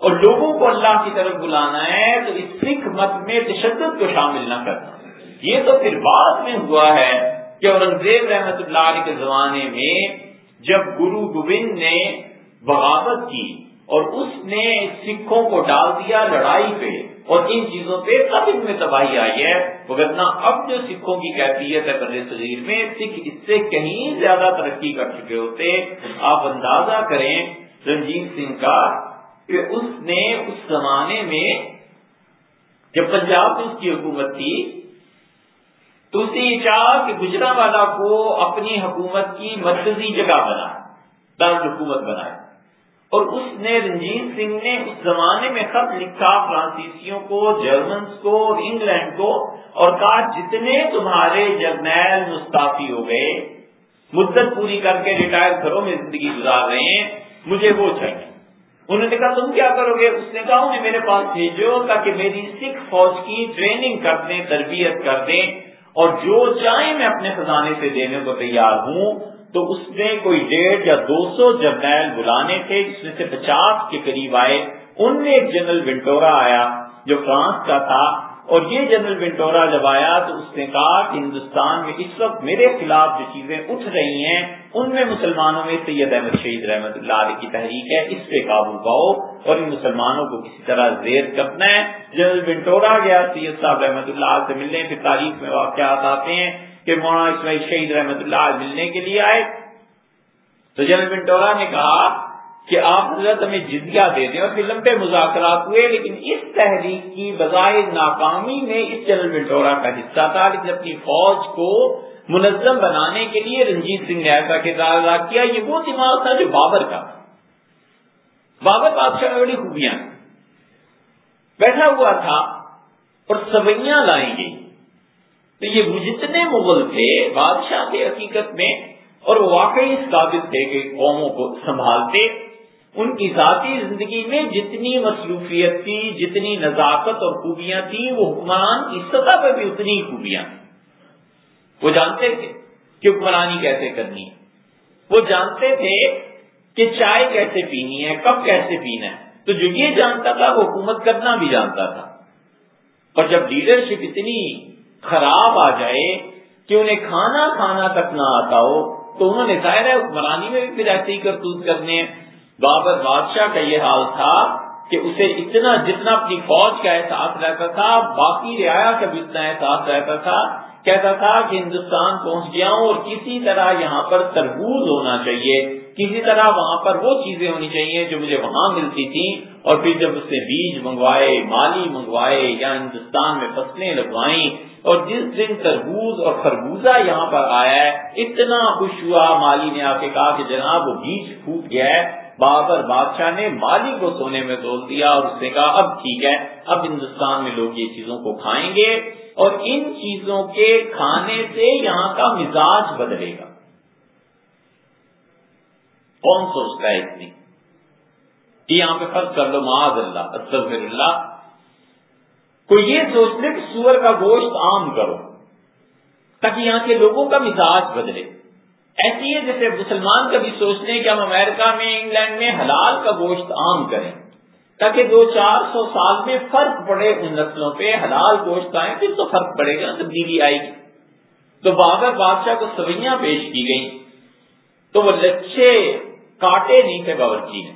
اور لوگوں کو اللہ کی طرف بلانا ہے تو اس سکھ مت میں تشدد کو شامل نہ کرنا۔ یہ تو پھر بعد میں ہوا ہے کہ اورنگزیب رحمت اللہ علیہ کے زمانے میں جب گرو گوبند نے بغاوت کی اور اس نے سکھوں کو ڈال دیا لڑائی پہ اور ان چیزوں پہ اب ان میں تباہی آئی ہے وغیرہ اب جو سکھوں کی کیفیت ہے بر صغیر میں، سکھ اس سے کہیں زیادہ ترقی کر چکے ہوتے۔ آپ اندازہ کریں، رنجیت سنگھ کا کہ اس نے اس زمانے میں جب پنجاب میں اس کی حکومت تھی، تو اسے یہ چاہا کہ گجرا والا کو اپنی حکومت کی مرکزی جگہ بنا دارالحکومت بنائے۔ اور اس نے رنجیت سنگھ نے اس زمانے میں خط لکھا فرانسیسیوں کو جرمنس کو اور انگلینڈ کو، اور کہا جتنے تمہارے جرنیل مستعفی ہو گئے، مدت پوری کر کے ریٹائر گھروں میں زندگی گزار رہے ہیں، مجھے وہ چاہیے۔ انہوں نے کہا، تم کیا کرو گے؟ اس نے کہا، انہیں میرے پاس بھیجو تاکہ میری سکھ فوج کی ٹریننگ کر دیں، تربیت کر دیں، اور جو چاہیں میں اپنے خزانے سے دینے کو تیار ہوں۔ تو اس نے کوئی ڈیڑھ یا دو سو جرنیل بلانے تھے، جس میں سے پچاس کے قریب آئے۔ ان میں ایک جنرل ونٹورا آیا، جو فرانس کا تھا۔ اور یہ جنرل ونٹورا جب آیا تو اس نے کہا کہ ہندوستان میں اس وقت میرے خلاف جو چیزیں اٹھ رہی ہیں، ان میں مسلمانوں میں سید احمد شہید رحمت اللہ علیہ کی تحریک ہے، اس پہ قابو پاؤ اور ان مسلمانوں کو کسی طرح زیر کرنا ہے۔ جنرل ونٹورا گیا، سید صاحب رحمت اللہ سے ملنے، پھر تاریخ میں واقعات آتے ہیں کہ مولانا اسماعیل شہید رحمت اللہ ملنے کے لیے آئے۔ تو جنرل ونٹورا نے کہا کہ آپ حضرت ہمیں جدیا دے دیں اور پھر لمبے مذاکرات ہوئے، لیکن اس تحریک کی بظاہر ناکامی میں اس جنرل ونٹورا کا حصہ تھا، لیکن اپنی فوج کو منظم بنانے کے لیے رنجیت سنگھ نے ایسا کردار ادا کیا۔ یہ وہ دماغ تھا جو بابر کا بابر بادشاہ میں بڑی خوبیاں بیٹھا ہوا تھا اور سوئیاں لائیں گئی تو یہ جتنے مغل تھے، بادشاہ کے حقیقت میں، اور واقعی اس قابل تھے کہ قوموں کو سنبھالتے۔ ان کی ذاتی زندگی میں جتنی مصروفیت تھی، جتنی نزاکت اور خوبیاں تھیں، وہ حکمران کی سطح پہ بھی اتنی ہی خوبیاں وہ جانتے تھے کہ حکمرانی کیسے کرنی ہے۔ وہ جانتے تھے کہ چائے کیسے پینی ہے کب کیسے پینا ہے۔ تو جو یہ جانتا تھا، وہ حکومت کرنا بھی جانتا تھا۔ اور جب لیڈرشپ اتنی خراب آ جائے کہ انہیں کھانا کھانا تک نہ آتا ہو، تو انہوں نے ظاہر ہے حکمرانی میں بھی پھر ایسے ہی کرتوت کرنے بابر بادشاہ کا یہ حال تھا کہ اسے اتنا جتنا اپنی فوج کا احساس رہتا تھا، باقی رعایا کا بھی اتنا احساس رہتا تھا، کہتا تھا کہ ہندوستان پہنچ گیا ہوں اور کسی طرح یہاں پر تربوز ہونا چاہیے، کسی طرح وہاں پر وہ چیزیں ہونی چاہیے جو مجھے وہاں ملتی تھی اور پھر جب اس نے بیج منگوائے، مالی منگوائے، یا ہندوستان میں فصلیں لگوائیں اور جس دن تربوز اور خربوزہ یہاں پر آیا ہے اتنا خوش ہوا، مالی نے آ کے کہا کہ جناب وہ بیج پھوٹ گیا ہے۔ بابر بادشاہ نے مالی کو سونے میں تول دیا اور اس نے کہا، اب ٹھیک ہے، اب ہندوستان میں لوگ یہ چیزوں کو کھائیں گے اور ان چیزوں کے کھانے سے یہاں کا مزاج بدلے گا۔ کون سوچتا ہے اتنی یہاں پہ فرض کر لو، معاذ اللہ، استغفر اللہ۔ کوئی یہ سوچ لے کہ سور کا گوشت عام کرو تاکہ یہاں کے لوگوں کا مزاج بدلے۔ ایسی ہے جیسے مسلمان کبھی سوچتے ہیں کہ ہم امریکہ میں، انگلینڈ میں حلال کا گوشت عام کریں۔ تاکہ دو چار سو سال میں فرق پڑے ان نسلوں پہ، حلال گوشت آئے پھر تو فرق پڑے گا، تبدیلی آئے گی۔ تو بابر بادشاہ کو سوئیاں پیش کی گئی تو وہ لچھے کاٹے نہیں تھے باورچی نے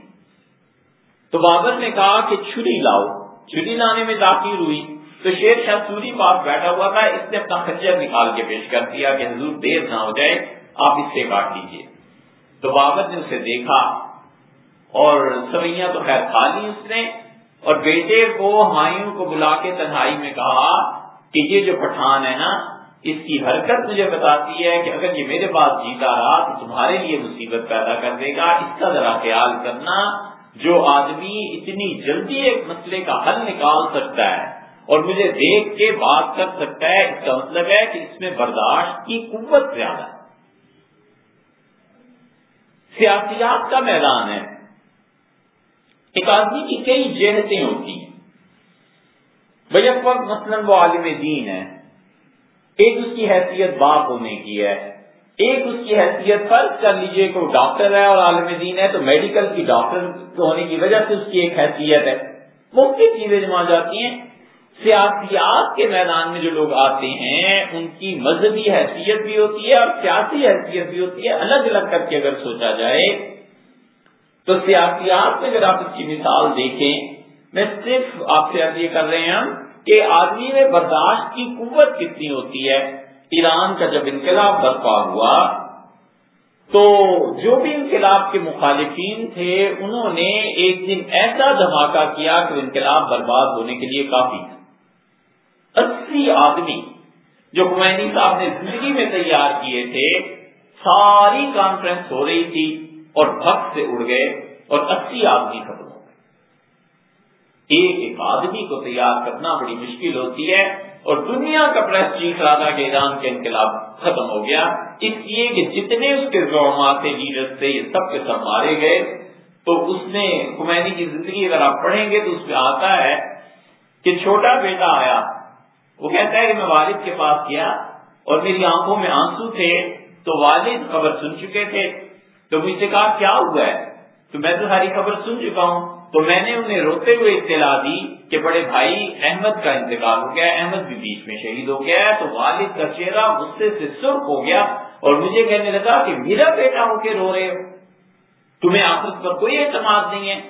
تو بابر نے کہا کہ چھری لاؤ۔ چھری لانے میں تاخیر ہوئی۔ تو شیر شاہ سوری پاس بیٹھا ہوا تھا، اس نے اپنا خنجر نکال کے پیش کر دیا کہ حضور دیر نہ ہو جائے۔ آپ اس سے کاٹ لیجیے تو بابر نے اسے دیکھا اور سوئیاں تو خیر کھا لی اس نے۔ اور بیٹے کو ہمایوں کو بلا کے تنہائی میں کہا کہ یہ جو پٹھان ہے نا، اس کی حرکت مجھے بتاتی ہے کہ اگر یہ میرے پاس جیتا رہا تو تمہارے لیے مصیبت پیدا کر دے گا۔ اس کا ذرا خیال کرنا، جو آدمی اتنی جلدی ایک مسئلے کا حل نکال سکتا ہے اور مجھے دیکھ کے بات کر سکتا ہے، اس کا مطلب ہے کہ اس میں برداشت کی قوت زیادہ ہے۔ سیاسیات کا میدان ہے۔ ایک آدمی کی کئی جہتیں ہوتی ہیں۔ بجٹ وقت مثلاً وہ عالم دین ہے۔ ایک اس کی حیثیت باپ ہونے کی ہے۔ ایک اس کی حیثیت فرض کر لیجیے کہ وہ ڈاکٹر ہے اور عالم دین ہے تو میڈیکل کی ڈاکٹر ہونے کی وجہ سے اس کی ایک حیثیت ہے۔ مختلف چیزیں جمع جاتی ہیں۔ سیاسیات کے میدان میں جو لوگ آتے ہیں، ان کی مذہبی حیثیت بھی ہوتی ہے اور سیاسی حیثیت بھی ہوتی ہے۔ الگ الگ کر کے اگر سوچا جائے، تو سیاسیات میں اگر آپ اس کی مثال دیکھیں، میں صرف آپ سے یہ کر رہے ہیں کہ آدمی میں برداشت کی قوت کتنی ہوتی ہے۔ ایران کا جب انقلاب برپا ہوا، تو جو بھی انقلاب کے مخالفین تھے، انہوں نے ایک دن ایسا دھماکہ کیا کہ انقلاب برباد ہونے کے لیے کافی تھا اسی آدمی جو خمینی صاحب نے زندگی میں تیار کیے تھے، ساری کانفرنس ہو رہی تھی اور بھک سے اڑ گئے اور اسی آدمی ختم ہو گئے ایک ایک آدمی کو تیار کرنا بڑی مشکل ہوتی ہے اور دنیا کا پریس چیف رہا تھا کہ ایران کے انقلاب ختم ہو گیا۔ اس لیے کہ جتنے اس کے تھے، لیڈر تھے، یہ سب کے سب مارے گئے۔ تو اس نے خمینی کی زندگی اگر آپ پڑھیں گے تو اس میں آتا ہے کہ چھوٹا بیٹا آیا۔ وہ کہتا ہے کہ میں والد کے پاس گیا اور میری آنکھوں میں آنسو تھے تو والد خبر سن چکے تھے تو مجھ سے کہا، کیا ہوا ہے؟ تو میں تو ساری خبر سن چکا ہوں۔ تو میں نے انہیں روتے ہوئے اطلاع دی کہ بڑے بھائی احمد کا انتقال ہو گیا، احمد بھی بیچ میں شہید ہو گیا۔ ہے تو والد کا چہرہ غصے سے سرخ ہو گیا اور مجھے کہنے لگا کہ میرا بیٹا ہو کے رو رہے ہو۔ تمہیں آپس پر کوئی اعتماد نہیں ہے۔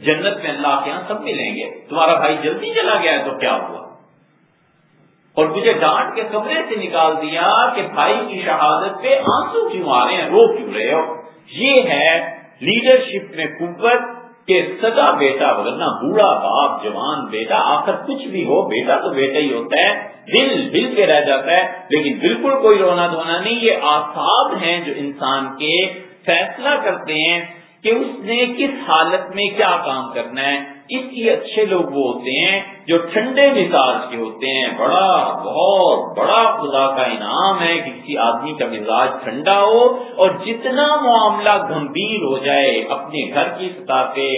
جنت میں اللہ کے یہاں سب ملیں گے۔ تمہارا بھائی جلدی چلا گیا ہے تو کیا ہوا؟ اور مجھے ڈانٹ کے کمرے سے نکال دیا کہ بھائی کی شہادت پہ آنسو کیوں آ رہے ہیں؟ رو کیوں رہے ہو؟ یہ ہے لیڈرشپ میں قوت کہ سدا بیٹا ورنہ بوڑھا باپ، جوان بیٹا، آخر کچھ بھی ہو، بیٹا تو بیٹا ہی ہوتا ہے۔ دل دل کے رہ جاتا ہے، لیکن بالکل کوئی رونا دھونا نہیں۔ یہ آساد ہیں جو انسان کے فیصلہ کرتے ہیں۔ کہ اس نے کس حالت میں کیا کام کرنا ہے؟ اس لیے اچھے لوگ وہ ہوتے ہیں جو ٹھنڈے مزاج کے ہوتے ہیں۔ بڑا، بہت بڑا خدا کا انعام ہے کہ کسی آدمی کا مزاج ٹھنڈا ہو اور جتنا معاملہ گمبھیر ہو جائے، اپنے گھر کی سطح پہ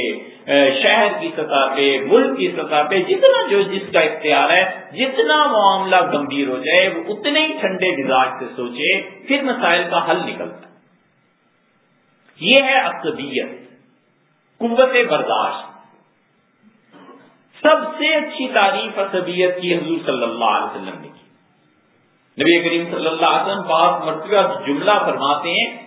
شہر کی سطح پہ، ملک کی سطح پہ، جتنا جو جس کا اختیار ہے، جتنا معاملہ گمبھیر ہو جائے، وہ اتنے ہی ٹھنڈے مزاج سے سوچے، پھر مسائل کا حل نکلتا یہ ہے اقدیت قوت برداشت۔ سب سے اچھی تعریف اصبیت کی حضور صلی اللہ علیہ وسلم نے کی۔ نبی کریم صلی اللہ علیہ وسلم پاک مرتبہ جملہ فرماتے ہیں،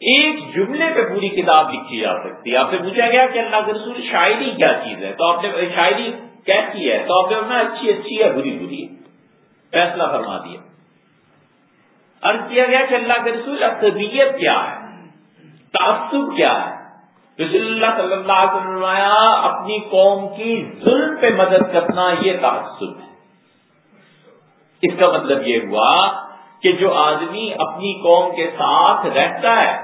ایک جملے پہ پوری کتاب لکھی جا سکتی ہے۔ آپ سے پوچھا گیا کہ اللہ کے رسول شاعری کیا چیز ہے؟ تو آپ نے شاعری کیسی ہے؟ تو آپ نے اچھی اچھی ہے بری بری۔ فیصلہ فرما دیا۔ عرض کیا گیا کہ اللہ کے رسول اصبیت کیا ہے؟ تعصب کیا ہے؟ رسول اللہ صلی اللہ علیہ وسلم اپنی قوم کی ظلم پہ مدد کرنا یہ تعصب ہے۔ اس کا مطلب یہ ہوا کہ جو آدمی اپنی قوم کے ساتھ رہتا ہے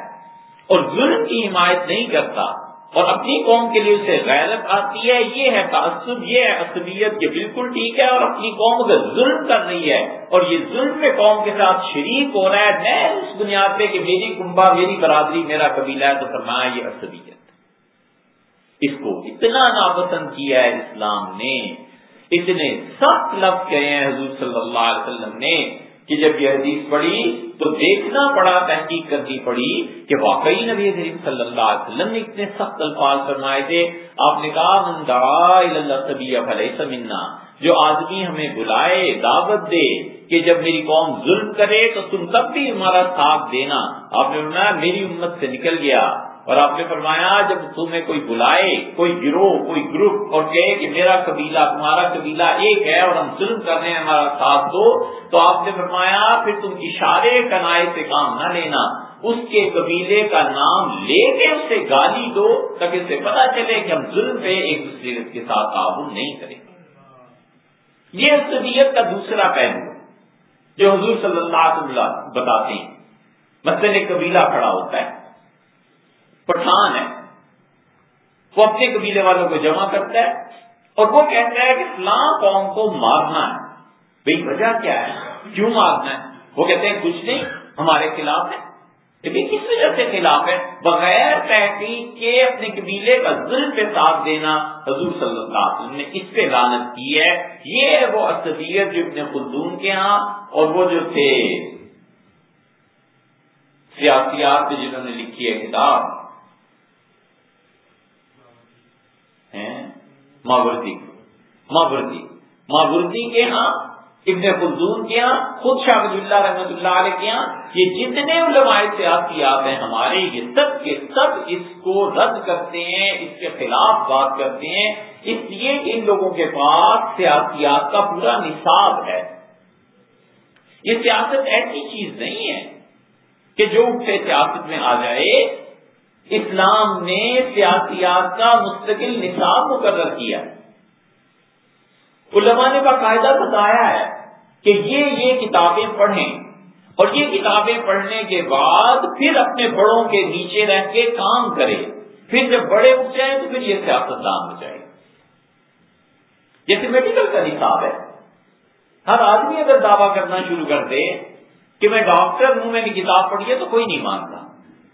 اور ظلم کی حمایت نہیں کرتا اور اپنی قوم کے لیے اسے غیرت آتی ہے، یہ ہے تعصب، یہ ہے عصبیت، یہ بالکل ٹھیک ہے اور اپنی قوم اگر ظلم کر رہی ہے اور یہ ظلم میں قوم کے ساتھ شریک ہو رہا ہے۔ میں اس بنیاد پہ کہ میری کنبا میری برادری، میرا قبیلہ ہے تو فرمایا یہ عصبیت اس کو اتنا ناپسند کیا ہے اسلام نے، اتنے سخت لفظ کہے ہیں حضور صلی اللہ علیہ وسلم نے کہ جب یہ حدیث پڑھی تو دیکھنا پڑا تحقیق کرنی پڑی کہ واقعی نبی کریم صلی اللہ علیہ وسلم نے اتنے سخت الفاظ فرمائے تھے۔ آپ نے کہا سمنا جو آدمی ہمیں بلائے، دعوت دے کہ جب میری قوم ظلم کرے تو تم تب بھی ہمارا ساتھ دینا۔ آپ نے میری امت سے نکل گیا۔ اور آپ نے فرمایا، جب تمہیں کوئی بلائے، کوئی گروہ، کوئی گروپ اور کہے کہ میرا قبیلہ، تمہارا قبیلہ ایک ہے اور ہم ظلم کر رہے ہیں، ہمارا ساتھ دو، تو آپ نے فرمایا، پھر تم اشارے کنائے سے کام نہ لینا، اس کے قبیلے کا نام لے کے اس سے گالی دو، تاکہ اسے پتا چلے کہ ہم ظلم پہ ایک دوسرے کے ساتھ تعاون نہیں کریں۔ گے یہ اصلیت کا دوسرا پہلو جو حضور صلی اللہ علیہ وسلم بتاتے ہیں۔ مثلاً ایک قبیلہ کھڑا ہوتا ہے۔ پٹھان ہے۔ وہ اپنے قبیلے والوں کو جمع کرتا ہے اور وہ کہتا ہے کہ اسلام قوم کو مارنا ہے۔ بھائی وجہ کیا ہے؟ کیوں مارنا ہے؟ وہ کہتے ہیں، کچھ نہیں، ہمارے خلاف ہے۔ کس وجہ سے خلاف ہے؟ بغیر تحقیق کے اپنے قبیلے کا ظلم پہ ساتھ دینا حضور صلی اللہ علیہ وسلم نے اس پہ لانت کی ہے۔ یہ وہ اسدیت جو ابن خلدون کے ہاں اور وہ جو تھے۔ سیاسیات جنہوں نے لکھی ہے کتاب۔ ماوردی ماوردی ماوردی کے ہاں ابن خلدون کے ہاں خود شاہ اللہ رحمت اللہ علیہ کے ہاں یہ جتنے علماء سیاسیات ہیں ہمارے، یہ سب کے سب اس کو رد کرتے ہیں، اس کے خلاف بات کرتے ہیں، اس لیے ان لوگوں کے پاس سیاسیات کا پورا نصاب ہے۔ یہ سیاست ایسی چیز نہیں ہے کہ جو اٹھے سیاست میں آ جائے اسلام نے سیاسیات کا مستقل نصاب مقرر کیا۔ علماء نے باقاعدہ بتایا ہے کہ یہ یہ کتابیں پڑھیں۔ اور یہ کتابیں پڑھنے کے بعد پھر اپنے بڑوں کے نیچے رہ کے کام کرے پھر جب بڑے اٹھ جائیں تو پھر یہ سیاست دان ہو جائے جیسے میڈیکل کا نصاب ہے۔ ہر آدمی اگر دعویٰ کرنا شروع کر دے کہ میں ڈاکٹر ہوں، میں نے کتاب پڑھی ہے تو کوئی نہیں مانتا۔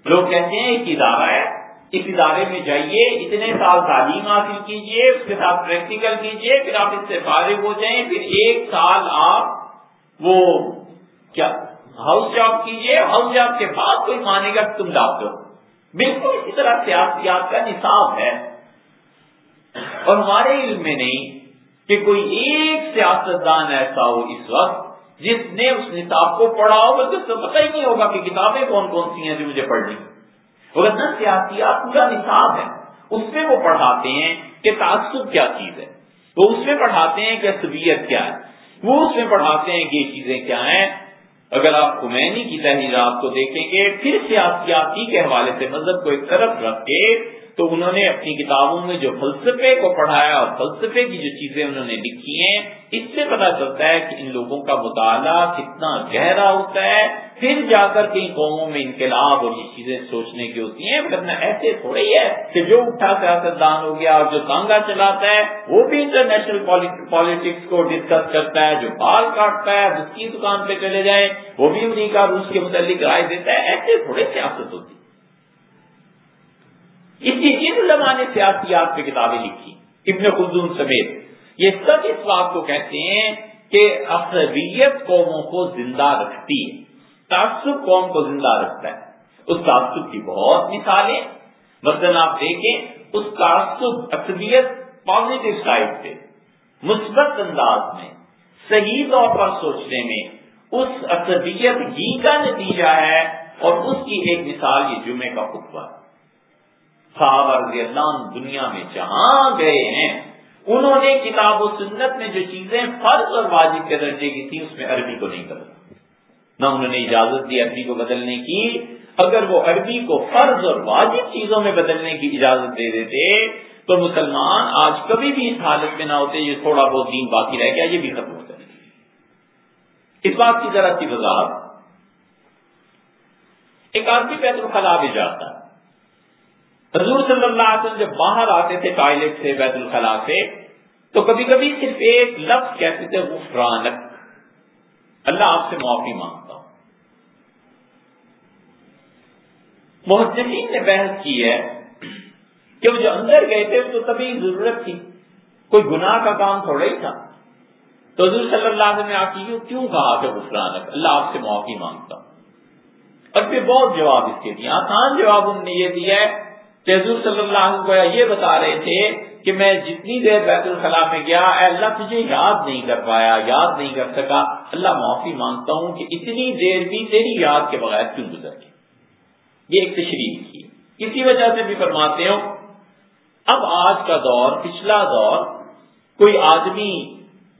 لوگ کہتے ہیں ایک ادارہ ہے، اس ادارے میں جائیے، اتنے سال تعلیم حاصل کیجیے، اس کے ساتھ پریکٹیکل کیجیے، پھر آپ اس سے فارغ ہو جائیں، پھر ایک سال آپ وہ کیا ہاؤس جاب کیجیے ہاؤس جاب کے بعد کوئی مانے گا تم ڈاکٹر بالکل اسی طرح سیاسیات کا نصاب ہے۔ اور ہمارے علم میں نہیں کہ کوئی ایک سیاستدان ایسا ہو اس وقت جس نے اس نصاب کو پڑھا ہوگا تو پتہ ہی نہیں ہوگا کہ کتابیں کون کون سی ہیں جو مجھے پڑھنی اگر سیاسیات پورا نصاب ہے۔ اس میں وہ پڑھاتے ہیں کہ تعصب کیا چیز ہے۔ وہ اس میں پڑھاتے ہیں کہ طبیعت کیا ہے۔ وہ اس میں پڑھاتے ہیں کہ یہ چیزیں کیا ہیں۔ اگر آپ خمینی کی تحریرات کو دیکھیں گے، پھر سیاسیاتی کے حوالے سے مذہب کو ایک طرف رکھ کے تو انہوں نے اپنی کتابوں میں جو فلسفے کو پڑھایا اور فلسفے کی جو چیزیں انہوں نے لکھی ہیں، اس سے پتا چلتا ہے کہ ان لوگوں کا مطالعہ کتنا گہرا ہوتا ہے۔ پھر جا کر کئی قوموں میں انقلاب اور یہ چیزیں سوچنے کی ہوتی ہیں ورنہ ایسے تھوڑے ہی ہے کہ جو اٹھا سیاست دان ہو گیا اور جو تانگا چلاتا ہے، وہ بھی انٹرنیشنل پالیٹکس کو ڈسکس کرتا ہے، جو بال کاٹتا ہے اس کی دکان پہ چلے جائیں، وہ بھی امریکہ روس کے متعلق رائے دیتا ہے۔ ایسے تھوڑے سیاست ہوتی ہے اس کی جن علماء نے سیاسیات پہ کتابیں لکھی، ابن خلدون سمیت، یہ سب اس بات کو کہتے ہیں کہ اکثریت قوموں کو زندہ رکھتی ہے۔ تعصب قوم کو زندہ رکھتا ہے۔ اس تعصب کی بہت مثالیں مثلاً آپ دیکھیں، اس تعصب اکثریت پازیٹو سائڈ سے، مثبت انداز میں، صحیح طور پر سوچنے میں، اس اکثریت ہی کا نتیجہ ہے اور اس کی ایک مثال یہ جمعے کا خطبہ ہے۔ صحابہ رضی اللہ عنہ دنیا میں جہاں گئے ہیں، انہوں نے کتاب و سنت میں جو چیزیں فرض اور واجب کے درجے کی تھی اس میں عربی کو نہیں بدلا۔ نہ انہوں نے اجازت دی عربی کو بدلنے کی، اگر وہ عربی کو فرض اور واجب چیزوں میں بدلنے کی اجازت دے دیتے، تو مسلمان آج کبھی بھی اس حالت میں نہ ہوتے، یہ تھوڑا بہت دین باقی رہ گیا، یہ بھی ختم ہو جائے۔ اس بات کی ذرا سی وضاحت۔ ایک آدمی پیدل خلا بھی جاتا ہے۔ حضور صلی اللہ علیہ وسلم جب باہر آتے تھے ٹوائلٹ سے بیت الخلاء سے، تو کبھی کبھی صرف ایک لفظ کہتے تھے، غفرانک۔ اللہ آپ سے معافی مانگتا ہوں۔ محدثین نے بحث کی ہے کہ وہ جو اندر گئے تھے، تو تبھی ضرورت تھی۔ کوئی گناہ کا کام تھوڑا ہی تھا۔ تو حضور صلی اللہ علیہ وسلم نے آپ کی کیوں کہا کہ غفرانک؟ اللہ آپ سے معافی مانگتا ہوں۔ اور پھر بہت جواب اس کے دیا۔ آسان جواب انہوں نے یہ دیا ہے کہ حضور صلی اللہ علیہ وسلم یہ بتا رہے تھے کہ میں جتنی دیر بیت الخلاء میں گیا، اے اللہ تجھے یاد نہیں کر پایا، یاد نہیں کر سکا۔ اللہ معافی مانگتا ہوں کہ اتنی دیر بھی تیری یاد کے بغیر کیوں گزر گئی؟ یہ ایک تشریح کی اسی وجہ سے بھی فرماتے ہو اب آج کا دور، پچھلا دور، کوئی آدمی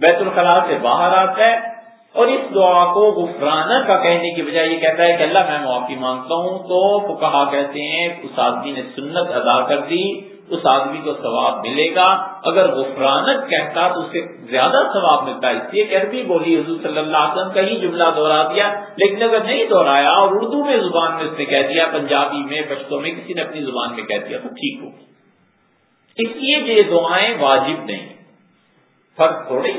بیت الخلاء سے باہر آتا ہے اور اس دعا کو غفرانہ کا کہنے کی بجائے یہ کہتا ہے کہ اللہ میں معافی مانگتا ہوں تو وہ کہا کہتے ہیں اس آدمی نے سنت ادا کر دی، اس آدمی کو ثواب ملے گا۔ اگر غفرانت کہتا تو اسے زیادہ ثواب ملتا۔ ہے اس لیے عربی بولی حضور صلی اللہ علیہ وسلم کہیں جملہ دوہرا دیا، لیکن اگر نہیں دہرایا اور اردو میں زبان میں اس نے کہہ دیا، پنجابی میں پشتوں میں، کسی نے اپنی زبان میں کہہ دیا تو ٹھیک ہوگی اس لیے یہ دعائیں واجب نہیں، فرق تھوڑی،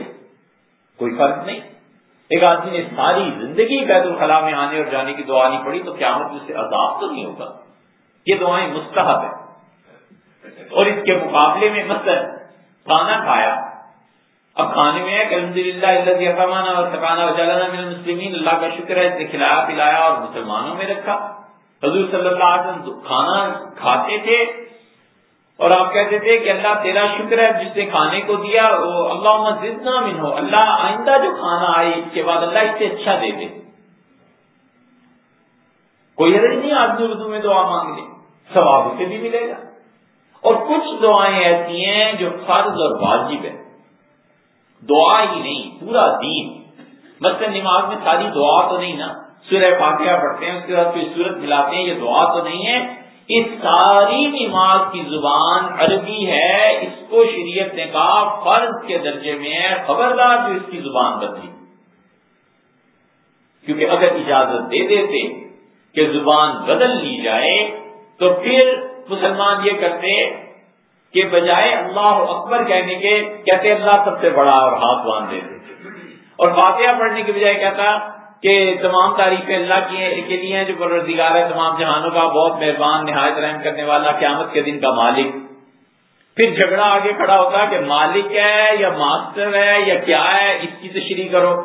کوئی فرق نہیں۔ ایک آدمی نے ساری زندگی بیت الخلاء میں آنے اور جانے کی دعا نہیں پڑی تو کیا اس سے عذاب تو نہیں ہوگا۔ یہ دعائیں مستحب ہے اور اس کے مقابلے میں مثلا کھانا کھایا۔ اب کھانے میں الحمد للہ اللہ اور سکانا وجالانا میرے مسلمین اللہ کا شکر ہے اسے کھلایا، پلایا اور مسلمانوں میں رکھا۔ حضور صلی اللہ علیہ وسلم کھانا کھاتے تھے۔ اور آپ کہتے تھے کہ اللہ تیرا شکر ہے جس نے کھانے کو دیا، وہ اللہ زدنا من ہو اللہ آئندہ جو کھانا آئے، اس کے بعد اللہ اس سے اچھا دے دے۔ کوئی حضرت نہیں آدمی اردو میں دعا مانگ لے ثواب اسے بھی ملے گا۔ اور کچھ دعائیں ایسی ہیں جو فرض اور واجب ہے دعا ہی نہیں، پورا دین۔ مثلا نماز میں ساری دعا تو نہیں نا؟ سورہ فاتحہ پڑھتے ہیں، اس کے بعد کوئی صورت ملاتے ہیں، یہ دعا تو نہیں ہے۔ اس ساری نماز کی زبان عربی ہے، اس کو شریعت نے کہا فرض کے درجے میں ہے، خبردار جو اس کی زبان بدلی۔ کیونکہ اگر اجازت دے دیتے کہ زبان بدل لی جائے، تو پھر مسلمان یہ کرتے کہ بجائے اللہ اکبر کہنے کے، کہتے اللہ سب سے بڑا اور ہاتھ باندھ دیتے اور فاتحہ پڑھنے کی بجائے کہتا کہ تمام تعریفیں اللہ کی کے لیے ہیں جو پروردگار ہے تمام جہانوں کا بہت مہربان، نہایت رحم کرنے والا، قیامت کے دن کا مالک۔ پھر جھگڑا آگے کھڑا ہوتا کہ مالک ہے یا ماسٹر ہے یا کیا ہے، اس کی تشریح کرو۔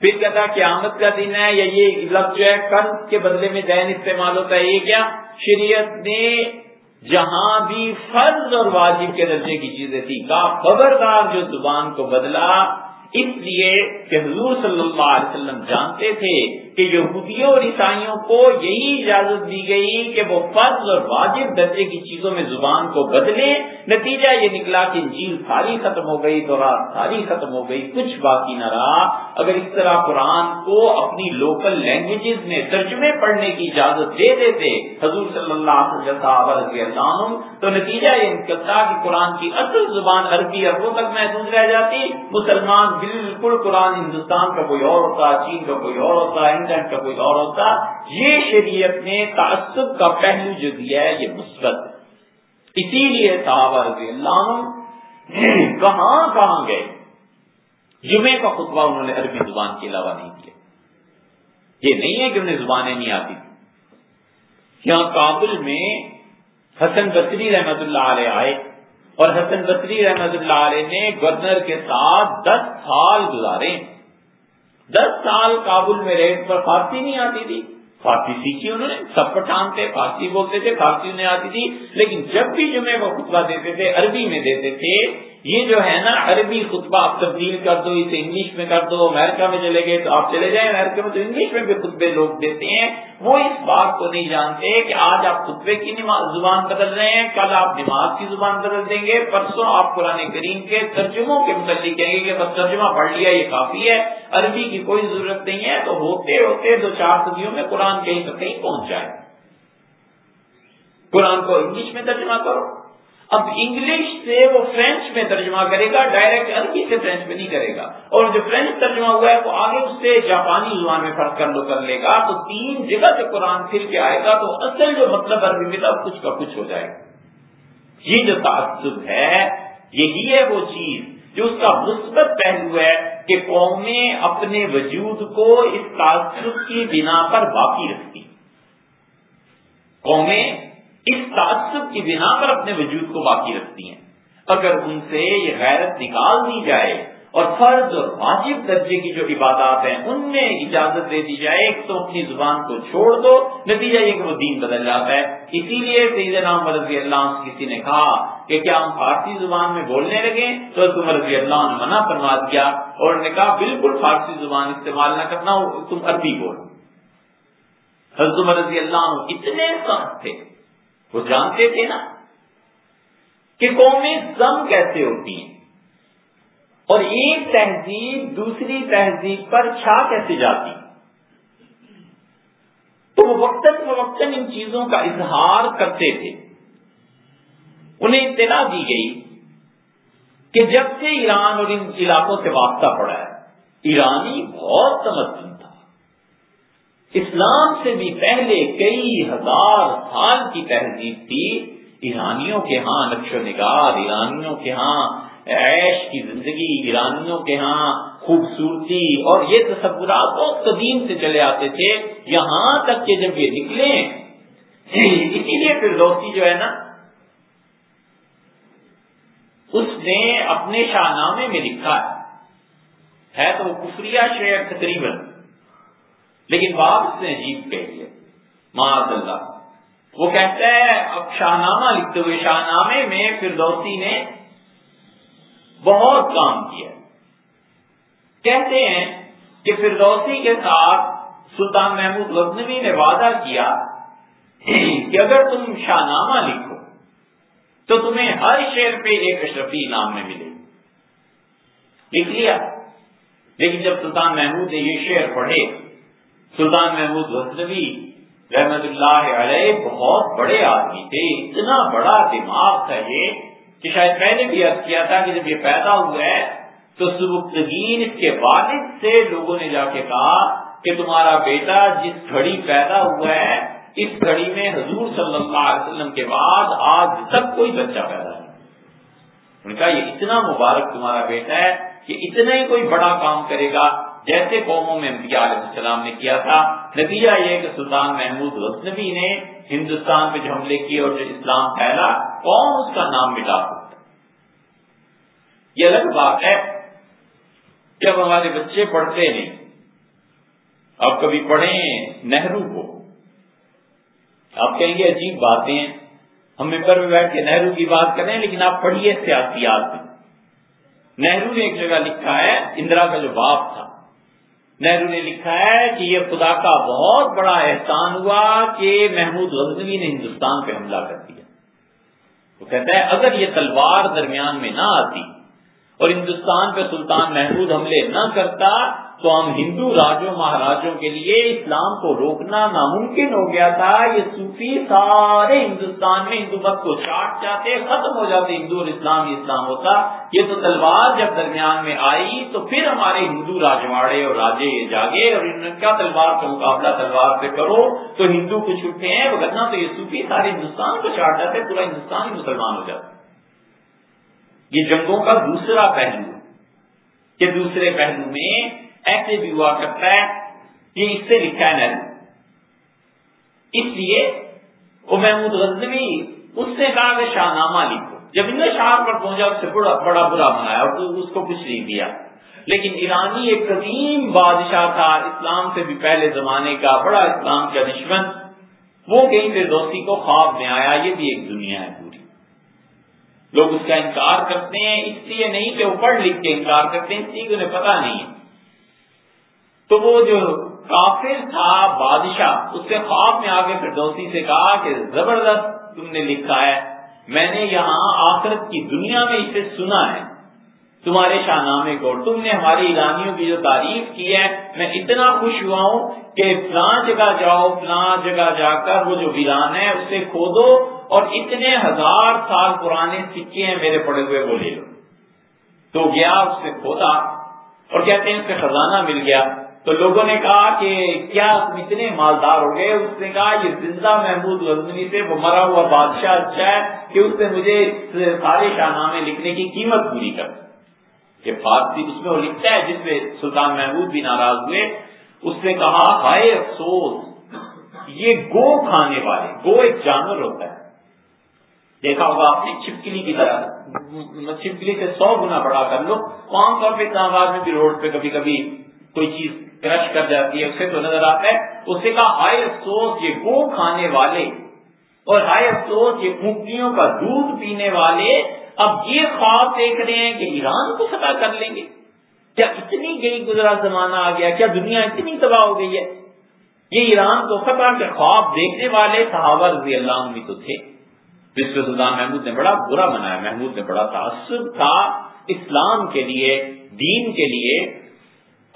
پھر کہتا قیامت کا دن ہے یا یہ لفظ جو ہے قرض کے بدلے میں دین استعمال ہوتا ہے۔ یہ کیا؟ شریعت نے جہاں بھی فرض اور واجب کے درجے کی چیزیں تھی کا خبردار جو زبان کو بدلا اس لیے کہ حضور صلی اللہ علیہ وسلم جانتے تھے کہ یہودیوں اور عیسائیوں کو یہی اجازت دی گئی کہ وہ فرض اور واجب درجے کی چیزوں میں زبان کو بدلے نتیجہ یہ نکلا کہ انجیل ساری ختم ہو گئی تو ساری ختم ہو گئی، کچھ باقی نہ رہا۔ اگر اس طرح قرآن کو اپنی لوکل لینگویجز میں ترجمے پڑھنے کی اجازت دے دیتے، حضور صلی اللہ علیہ وسلم تو نتیجہ یہ نکلتا کہ قرآن کی اصل زبان عربی اربوں تک محدود رہ جاتی۔ مسلمان بالکل قرآن ہندوستان کا کوئی اور ہوتا، چین کا کوئی اور ہوتا انگلینڈ کا کوئی اور ہوتا، یہ شریعت نے تعصب کا پہلو جو دیا ہے، یہ مثبت اسی لیے صحابہ رضی اللہ کہاں کہاں گئے؟ جمعے کا خطبہ انہوں نے عربی زبان کے علاوہ نہیں دیا۔ یہ نہیں ہے کہ انہیں زبانیں نہیں آتی یہاں کابل میں حسن بصری رحمت اللہ علیہ آئے اور حسن بصری رحمت اللہ علیہ نے گورنر کے ساتھ دس سال گزارے۔ دس سال کابل میں ریٹ پر فارسی نہیں آتی تھی۔ فارسی سیکھی انہوں نے، سب پٹھان تھے فارسی بولتے تھے، فارسی انہیں آتی تھی۔ لیکن جب بھی جمعے وہ خطبہ دیتے تھے، عربی میں دیتے تھے، یہ جو ہے نا، عربی خطبہ آپ تبدیل کر دو، اسے انگلش میں کر دو، امریکہ میں چلے گئے تو آپ چلے جائیں امریکہ میں، تو انگلش میں بھی خطبے لوگ دیتے ہیں۔ وہ اس بات کو نہیں جانتے کہ آج آپ خطبے کی زبان بدل رہے ہیں، کل آپ نماز کی زبان بدل دیں گے۔ پرسوں آپ قرآن کریم کے ترجموں کے متعلق کہیں گے کہ بس ترجمہ پڑھ لیا، یہ کافی ہے۔ عربی کی کوئی ضرورت نہیں ہے۔ تو ہوتے ہوتے دو چار صدیوں میں قرآن کہیں تو کہیں پہنچ جائے۔ قرآن کو انگلش میں ترجمہ کرو۔ اب انگلش سے وہ فرینچ میں ترجمہ کرے گا، ڈائریکٹ عربی سے فرینچ میں نہیں کرے گا۔ اور جو فرینچ ترجمہ ہوا ہے، وہ آگے اس سے جاپانی زبان میں فرق کر لو، کر لے گا۔ تو تین جگہ سے قرآن پھر کے آئے گا، تو اصل جو مطلب عربی میں تھا کچھ کا کچھ ہو جائے گا۔ یہ جو تعصب ہے، یہی ہے وہ چیز۔ جو اس کا مثبت پہلو ہے کہ قومیں اپنے وجود کو اس تعصب کی بنا پر باقی رکھتی قومیں اس تعصب کی بنا پر اپنے وجود کو باقی رکھتی ہیں۔ اگر ان سے یہ غیرت نکال دی جائے اور فرض اور واجب درجے کی جو عبادات ہیں، ان میں اجازت دے دی جائے، ایک تو اپنی زبان کو چھوڑ دو، نتیجہ یہ کہ وہ دین بدل جاتا ہے۔ اسی لیے سید نام رضی اللہ عنہ کسی نے کہا کہ کیا ہم فارسی زبان میں بولنے لگے؟ تو تم رضی اللہ عنہ منع فرما دیا اور انہوں نے کہا، بالکل فارسی زبان استعمال نہ کرنا، تم عربی بولو حضرت رضی اللہ عنہ اتنے سخت تھے۔ وہ جانتے تھے نا کہ قومیں ضم کیسے ہوتی ہیں؟ اور ایک تہذیب دوسری تہذیب پر چھا کیسے جاتی؟ تو وہ وقتاً فوقتاً ان چیزوں کا اظہار کرتے تھے۔ انہیں اطلاع دی گئی کہ جب سے ایران اور ان علاقوں سے وابستہ پڑا ہے، ایرانی بہت تمدن اسلام سے بھی پہلے کئی ہزار سال کی تہذیب تھی، ایرانیوں کے ہاں نقش و نگار، ایرانیوں کے ہاں عیش کی زندگی ایرانیوں کے ہاں خوبصورتی اور یہ تصورات بہت قدیم سے چلے آتے تھے، یہاں تک کہ جب یہ نکلے، اسی لیے پھر دوستی جو ہے نا، اس نے اپنے شاہ نامے میں لکھا ہے۔ تو وہ کفریہ شعر تقریباً، لیکن بات اس نے عجیب کہی ہے معاذ اللہ وہ کہتا ہے، اب شاہ نامہ لکھتے ہوئے شاہ نامے میں فردوسی نے بہت کام کیا کہتے ہیں کہ فردوسی کے ساتھ سلطان محمود غزنوی نے وعدہ کیا کہ اگر تم شاہ نامہ لکھو تو تمہیں ہر شعر پہ ایک اشرفی انعام میں ملے لکھ لیا۔ لیکن جب سلطان محمود نے یہ شعر پڑھے، سلطان محمود غزنوی رحمت اللہ علیہ بہت بڑے آدمی تھے، اتنا بڑا دماغ تھا یہ کہ شاید میں نے بھی عرض کیا تھا کہ جب یہ پیدا ہوا ہے، تو سبکتگین اس کے والد سے لوگوں نے جا کے کہا کہ تمہارا بیٹا جس گھڑی پیدا ہوا ہے، اس گھڑی میں حضور صلی اللہ علیہ وسلم کے بعد آج تک کوئی بچہ پیدا نہیں۔ انہوں نے کہا یہ اتنا مبارک تمہارا بیٹا ہے کہ اتنا ہی کوئی بڑا کام کرے گا۔ جیسے قوموں میں انبیاء علیہ السلام نے کیا تھا نتیجہ یہ کہ سلطان محمود غزنوی نے ہندوستان پہ جو حملے کیے اور جو اسلام پھیلا کون اس کا نام مٹا سکتا یہ الگ بات ہے۔ جب ہمارے بچے پڑھتے نہیں اب کبھی پڑھیں نہرو کو۔ آپ کہیں گے عجیب باتیں ہم ممبر میں بیٹھ کے نہرو کی بات کریں، لیکن آپ پڑھیے سیاسیات میں نہرو نے ایک جگہ لکھا ہے، اندرا کا جو باپ تھا نہرو نے لکھا ہے کہ یہ خدا کا بہت بڑا احسان ہوا کہ محمود غزنوی نے ہندوستان پہ حملہ کر دیا۔ وہ کہتا ہے، اگر یہ تلوار درمیان میں نہ آتی اور ہندوستان پہ سلطان محمود حملے نہ کرتا تو ہم ہندو راجوں، مہاراجوں کے لیے اسلام کو روکنا ناممکن ہو گیا تھا۔ یہ صوفی سارے ہندوستان میں ہندو مت کو چاٹ جاتے ختم ہو جاتے ہندو اور اسلام اسلام ہوتا۔ یہ تو تلوار جب درمیان میں آئی تو پھر ہمارے ہندو راجواڑے اور راجے یہ جاگے اور ان کیا تلوار کا مقابلہ تلوار سے کرو۔ تو ہندو کچھ اٹھتے ہیں وغیرہ تو یہ صوفی سارے ہندوستان کو چاٹ جاتے، پورا ہندوستان ہی مسلمان ہو جاتا۔ یہ جنگوں کا دوسرا پہلو، کہ دوسرے پہلو میں ایسے بھی ہوا کرتا ہے یہ اس سے لکھا ہے اس لیے وہ محمود غزنوی اس سے کہا کہ شاہ نامہ لکھو۔ جب ان شاہ پر پہنچا، اس سے بڑا بڑا برا بنایا اور اس کو کچھ نہیں دیا۔ لیکن ایرانی ایک قدیم بادشاہ تھا، اسلام سے بھی پہلے زمانے کا بڑا اسلام کا دشمن۔ وہ کہیں پھر دوستی کو خواب میں آیا، یہ بھی ایک دنیا ہے پوری۔ لوگ اس کا انکار کرتے ہیں، اس لیے نہیں کہ وہ پڑھ لکھ کے انکار کرتے ہیں، اس لیے انہیں پتا نہیں ہے۔ تو وہ جو کافر تھا، بادشاہ، اس کے خواب میں آگے پھر دوستی سے کہا کہ زبردست تم نے لکھا ہے، میں نے یہاں آخرت کی دنیا میں اسے سنا ہے۔ تمہارے شاہ نامے کو، تم نے ہماری ایرانیوں کی جو تعریف کی ہے، میں اتنا خوش ہوا ہوں کہ فلاں جگہ جاؤ، فلاں جگہ جا کر وہ جو ویران ہے، اسے کھودو اور اتنے ہزار سال پرانے سکے ہیں میرے پڑے ہوئے وہ لے لو۔ تو گیا، اس سے کھودا اور کہتے ہیں اس سے خزانہ مل گیا۔ تو لوگوں نے کہا کہ کیا تم اتنے مالدار ہو گئے؟ اس نے کہا، یہ زندہ محمود غزنی سے وہ مرا ہوا بادشاہ اچھا ہے کہ اس نے مجھے سارے شاہ نامے لکھنے کی قیمت پوری کر کہ فارسی اس میں وہ لکھتا ہے جس میں سلطان محمود بھی ناراض ہوئے۔ اس نے کہا، ہائے افسوس، یہ گو کھانے والے، گو ایک جانور ہوتا ہے۔ دیکھا ہوگا آپ نے چھپکلی کی طرح، چھپکلی سے سو گنا بڑا کر لو۔ عام طور پہ اسلام آباد میں بھی روڈ پہ کبھی کبھی کوئی چیز کرش کر جاتی ہے، اسے تو نظر آتا ہے۔ اس سے کہا، ہائے افسوس، یہ گو کھانے والے۔ اور ہائے افسوس، یہ اونٹنیوں کا دودھ پینے والے۔ اب یہ خواب دیکھ رہے ہیں کہ ایران کو فتح کر لیں گے۔ کیا اتنی گئی گزرا زمانہ آ گیا؟ کیا دنیا اتنی تباہ ہو گئی ہے؟ یہ ایران کو فتح کے خواب دیکھنے والے صحابہ رضی اللہ عنہ بھی تو تھے۔ جس کو سلطان محمود نے بڑا برا منایا۔ محمود نے بڑا تعصب تھا اسلام کے لیے، دین کے لیے۔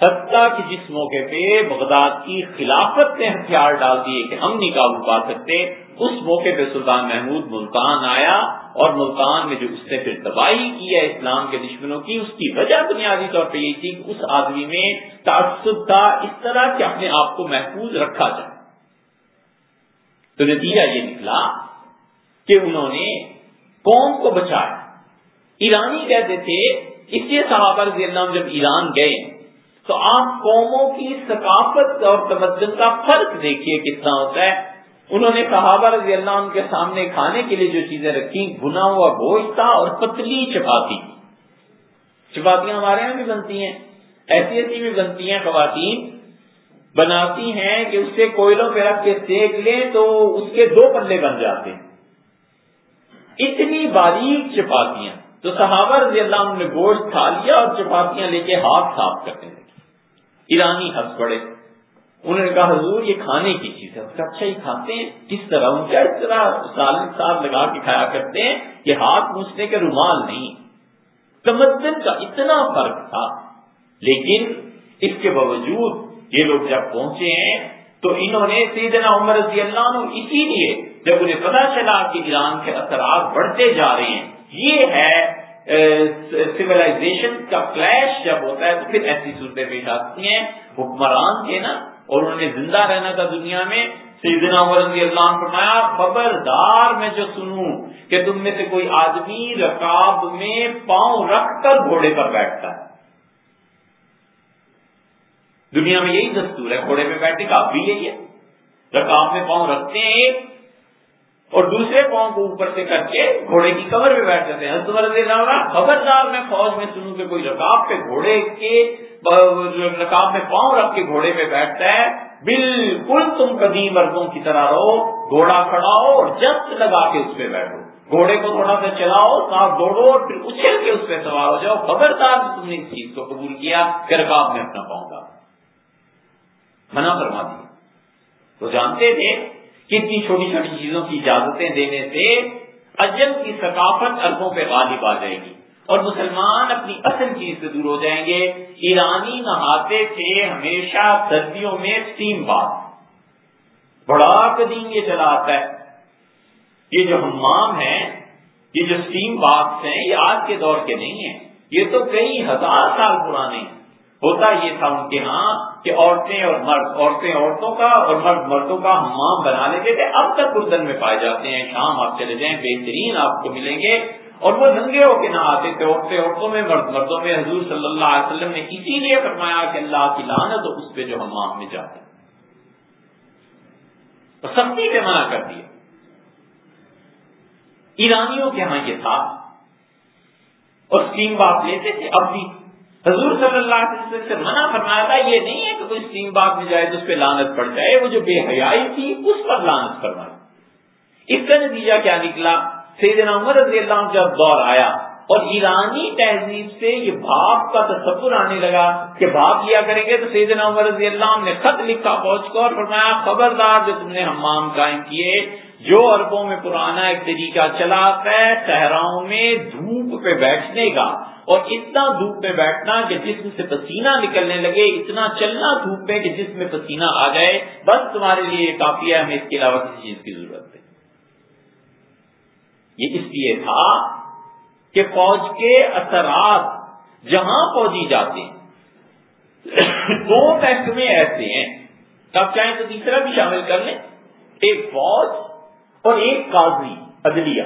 حتیٰ کہ جس موقع پہ بغداد کی خلافت نے ہتھیار ڈال دیے کہ ہم نہیں قابو پا سکتے، اس موقع پہ سلطان محمود ملتان آیا اور ملتان میں جو اس نے پھر تباہی کی ہے اسلام کے دشمنوں کی، اس کی وجہ بنیادی طور پہ یہ تھی کہ اس آدمی میں تعصب تھا، اس طرح کہ اپنے آپ کو محفوظ رکھا جائے۔ تو نتیجہ یہ نکلا کہ انہوں نے قوم کو بچایا۔ ایرانی کہتے تھے، اس لیے صحابہ رضی اللہ جب ایران گئے تو آپ قوموں کی ثقافت اور تمدن کا فرق دیکھیے کتنا ہوتا ہے۔ انہوں نے صحابہ رضی اللہ عنہ کے سامنے کھانے کے لیے جو چیزیں رکھی بھنا ہوا گوشت تھا اور پتلی چپاتی۔ چپاتیاں ہمارے یہاں بھی بنتی ہیں ایسی ایسی بھی بنتی ہیں، خواتین بناتی ہیں کہ اس سے کوئلوں پہ رکھ کے سیک لیں تو اس کے دو پلے بن جاتے ہیں۔ اتنی باریک چپاتیاں۔ تو صحابہ رضی اللہ عنہ نے گوشت کھا لیا اور چپاتیاں لے کے ہاتھ صاف کرتے ہیں۔ ایرانی ہنس پڑے۔ انہوں نے کہا، حضور، یہ کھانے کی چیز ہے۔ اچھا, اچھا، ہی کھاتے ہیں؟ کس طرح؟ ان اس طرح سالن سال لگا کے کھایا کرتے ہیں؟ یہ ہاتھ پوچھنے کے رومال نہیں۔ تمدن کا اتنا فرق تھا۔ لیکن اس کے باوجود یہ لوگ جب پہنچے ہیں، تو انہوں نے سیدنا عمر رضی اللہ عنہ اسی لیے جب انہیں پتا چلا کہ ایران کے اثرات بڑھتے جا رہے ہیں۔ یہ ہے سولاشن کا کلیش جب ہوتا ہے تو پھر ایسی صورتیں پیش آتی ہیں، حکمران کے نا، اور انہوں نے زندہ رہنا تھا دنیا میں۔ سیدنا رضی اللہ عنہ فرمایا، خبردار میں جو سنوں کہ تم میں سے کوئی آدمی رکاب میں پاؤں رکھ کر گھوڑے پر بیٹھتا ہے۔ دنیا میں یہی دستور ہے، گھوڑے پہ بیٹھنے کا بھی یہی ہے۔ رکاب میں پاؤں رکھتے ہیں اور دوسرے پاؤں کو اوپر سے کر کے گھوڑے کی کمر پہ بیٹھ جاتے ہیں۔ خبردار میں فوج میں سنوں کہ کوئی رکاب پہ گھوڑے کے رکاب میں پاؤں رکھ کے گھوڑے پہ بیٹھتا ہے۔ بالکل تم قدیم مردوں کی طرح رہو، گھوڑا کھڑا ہو اور جب لگا کے اس پہ بیٹھو۔ گھوڑے کو تھوڑا سا چلاؤ ساتھ دوڑو اور پھر اچھل کے اس پہ سوار ہو جاؤ۔ خبردار تم نے اس چیز کو قبول کیا کہ رکاب میں اپنا پاؤں گا منع فرما دیا وہ جانتے تھے کہ اتنی چھوٹی چھوٹی چیزوں کی اجازتیں دینے سے اجم کی ثقافت اربوں پہ غالب آ جائے گی اور مسلمان اپنی اصل چیز سے دور ہو جائیں گے۔ ایرانی نہاتے تھے ہمیشہ سردیوں میں اسٹیم بات بڑا قدیم یہ چلا آتا ہے۔ یہ جو ہمام ہیں، یہ جو اسٹیم باغ ہیں، یہ آج کے دور کے نہیں ہیں۔ یہ تو کئی ہزار سال پرانے ہیں۔ ہوتا یہ تھا ان کے ہاں کہ عورتیں اور مرد، عورتیں عورتوں کا اور مرد مردوں کا ہمام بنا لیتے تھے۔ اب تک اردن میں پائے جاتے ہیں، شام آپ چلے جائیں، بہترین آپ کو ملیں گے۔ اور وہ ننگے ہو کے نہ آتے تھے، عورتیں عورتوں میں، مرد مردوں میں۔ حضور صلی اللہ علیہ وسلم نے اسی لیے فرمایا کہ اللہ کی لانت اس پہ جو ہمام میں جاتے سختی سے منع کر دیا۔ ایرانیوں کے ہاں یہ تھا۔ اور اسٹیم باپ لیتے تھے، اب بھی حضور صلی اللہ علیہ وسلم سے منع فرمایا تھا، یہ نہیں ہے کہ کوئی اسٹیم باپ میں جائے تو اس پہ لانت پڑ جائے، وہ جو بے حیائی تھی، اس پر لانت فرمائی۔ اس کا نتیجہ کیا نکلا؟ سیدنا عمر رضی اللہ عنہ جب دور آیا اور ایرانی تہذیب سے یہ باپ کا تصور آنے لگا کہ باپ لیا کریں گے، تو سیدنا عمر رضی اللہ عنہ نے خط لکھا پہنچ کر فرمایا، خبردار جو تم نے ہمام قائم کیے جو اربوں میں پرانا ایک طریقہ چلا ہے صحراؤں میں دھوپ پہ بیٹھنے کا اور اتنا دھوپ پہ بیٹھنا کہ جسم سے پسینہ نکلنے لگے، اتنا چلنا دھوپ پہ کہ جسم میں پسینہ آ جائے۔ بس تمہارے لیے یہ کافی ہے، ہمیں اس کے علاوہ کسی چیز کی ضرورت ہے یہ اس لیے تھا کہ فوج کے اثرات جہاں فوجی جاتے ہیں، دو محکمے ایسے ہیں۔ تب چاہیں تو تیسرا بھی شامل کر لیں۔ ایک فوج اور ایک قاضی، عدلیہ۔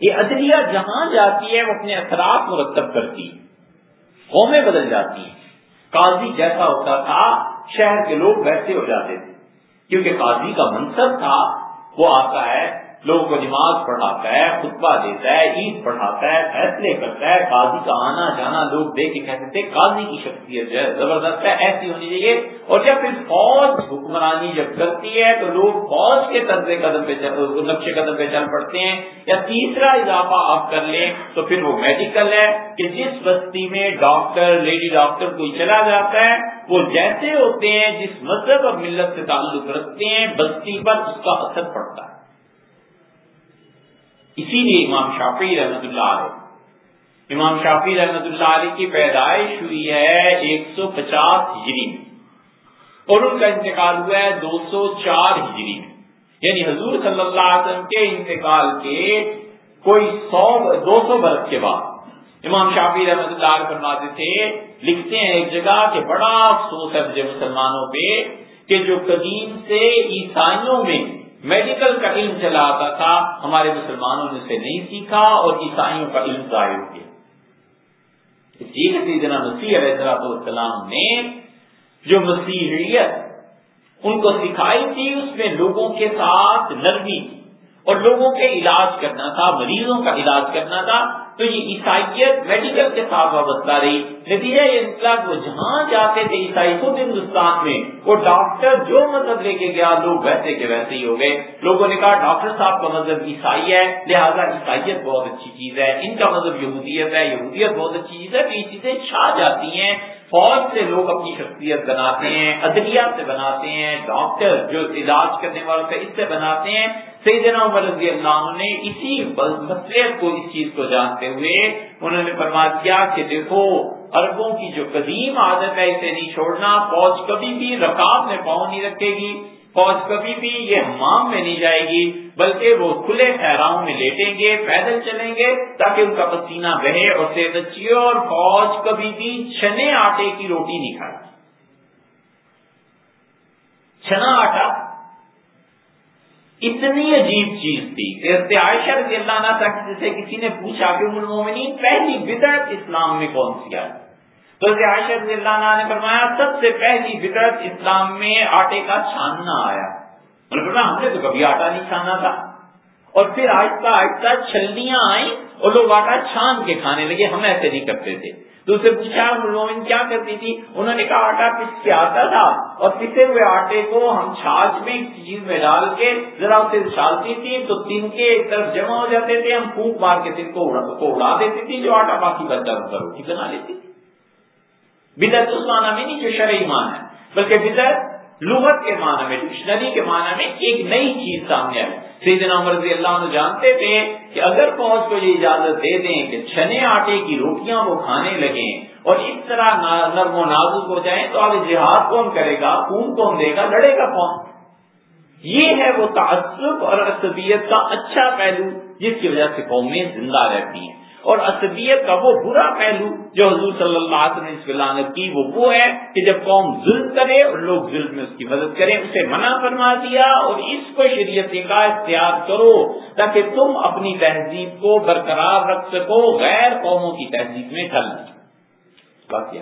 یہ عدلیہ جہاں جاتی ہے، وہ اپنے اثرات مرتب کرتی قومیں بدل جاتی ہیں۔ قاضی جیسا ہوتا تھا، شہر کے لوگ ویسے ہو جاتے تھے۔ کیونکہ قاضی کا منصب تھا، وہ آتا ہے لوگوں کو نماز پڑھاتا ہے، خطبہ دیتا ہے، عید پڑھاتا ہے، فیصلے کرتا ہے، قاضی کا آنا جانا لوگ دیکھ کے کہتے تھے، قاضی کی شخصیت جو ہے زبردست ہے، ایسی ہونی چاہیے۔ اور جب پھر فوج حکمرانی جب کرتی ہے تو لوگ فوج کے طرز قدم پہ نقشے قدم پہ چل پڑتے ہیں۔ یا تیسرا اضافہ آپ کر لیں تو پھر وہ میڈیکل ہے کہ جس بستی میں ڈاکٹر لیڈی ڈاکٹر کوئی چلا جاتا ہے، وہ جیسے ہوتے ہیں جس مذہب اور ملت سے تعلق رکھتے ہیں، بستی پر اس کا اثر پڑتا ہے۔ اسی لیے امام شافی رحمت اللہ علیہ امام شافی رحمت اللہ علیہ کی پیدائش ہوئی ہے ایک سو پچاس ہجری میں۔ اور ان کا انتقال ہوا ہے دو سو چار ہجری میں۔ یعنی حضور صلی اللہ علیہ وسلم کے انتقال کے کوئی سو دو سو برس کے بعد۔ امام شافی رحمت اللہ علیہ فرماتے تھے، لکھتے ہیں ایک جگہ کہ بڑا افسوس ہے مجھے مسلمانوں پہ کہ جو قدیم سے عیسائیوں میں میڈیکل کا علم چلا آتا تھا، ہمارے مسلمانوں نے اسے نہیں سیکھا اور عیسائیوں کا علم ظاہر ہو گیا۔ سیدنا مسیح علیہ السلام نے جو مسیحیت ان کو سکھائی تھی، اس میں لوگوں کے ساتھ نرمی اور لوگوں کے علاج کرنا تھا، مریضوں کا علاج کرنا تھا۔ تو یہ عیسائیت میڈیکل کے ساتھ وابستہ رہی۔ نتیجہ یہ نکلا وہ جہاں جاتے تھے عیسائی خود ہندوستان میں، وہ ڈاکٹر جو مذہب لے کے گیا، لوگ ویسے کے ویسے ہی ہو گئے۔ لوگوں نے کہا، ڈاکٹر صاحب کا مذہب عیسائی ہے، لہٰذا عیسائیت بہت اچھی چیز ہے۔ ان کا مذہب یہودیت ہے، یہودیت بہت اچھی چیز ہے، تو یہ چیزیں چھا جاتی ہیں۔ فوج سے لوگ اپنی شخصیت بناتے ہیں ادبیات سے بناتے ہیں، ڈاکٹر جو علاج کرنے والوں سے اس سے بناتے ہیں۔ سیدنا عمر رضی اللہ عنہ نے اسی مسئلے کو، اس چیز کو جانتے ہوئے انہوں نے فرما دیا کہ دیکھو اربوں کی جو قدیم عادت ہے، اسے نہیں چھوڑنا، فوج کبھی بھی رکاب میں پاؤں نہیں رکھے گی۔ فوج کبھی بھی یہ حمام میں نہیں جائے گی، بلکہ وہ کھلے ٹھہراؤں میں لیٹیں گے، پیدل چلیں گے، تاکہ ان کا پسینہ بہے اور صحت اچھی ہو اور فوج کبھی بھی چھنے آٹے کی روٹی نہیں کھائے۔ چھنا آٹا اتنی عجیب چیز تھی کہ عائشہ رضی اللہ عنہ تک جسے کسی نے پوچھا کہ المومنین پہلی بدعت اسلام میں کون سی آئی؟ تو عائشہ رضی اللہ عنہ نے فرمایا، سب سے پہلی فطرت اسلام میں آٹے کا چھاننا آیا۔ ہم نے تو کبھی آٹا نہیں چھانا تھا۔ اور پھر آہستہ آہستہ چھلنیاں آئیں اور لوگ آٹا چھان کے کھانے لگے، ہم ایسے نہیں کرتے تھے۔ تو اسے پوچھا، مومن کیا کرتی تھی؟ انہوں نے کہا، آٹا پس کے آتا تھا؟ اور پسے ہوئے آٹے کو ہم چھاچ میں چیز میں ڈال کے ذرا اسے اچھالتی تھی تو تین کے ایک طرف جمع ہو جاتے تھے۔ ہم پھونک مار کے تین کو اڑا دیتی تھی جو آٹا باقی بچہ روٹی بنا لیتی بدعت اس معنی میں نہیں جو شرعی ایمان ہے، بلکہ فطر لغت کے معنی میں، ڈکشنری کے معنی میں ایک نئی چیز سامنے آئی۔ سیدنا عمر رضی اللہ عنہ جانتے تھے کہ اگر فوج کو یہ اجازت دے دیں کہ چھنے آٹے کی روٹیاں وہ کھانے لگیں اور اس طرح نرم و نازک ہو جائیں تو آگے جہاد کون کرے گا؟ خون کون دے گا؟ لڑے گا کون؟ یہ ہے وہ تعصب اور عصبیت کا اچھا پہلو جس کی وجہ سے قومیں زندہ رہتی ہیں۔ اور اسدیت کا وہ برا پہلو جو حضور صلی اللہ علیہ وسلم نے کی، وہ وہ ہے کہ جب قوم ظلم کرے اور لوگ ظلم میں اس کی مدد کریں، اسے منع فرما دیا اور اس کو شریعت کا اختیار کرو تاکہ تم اپنی تہذیب کو برقرار رکھ سکو، غیر قوموں کی تہذیب میں ڈھل باقی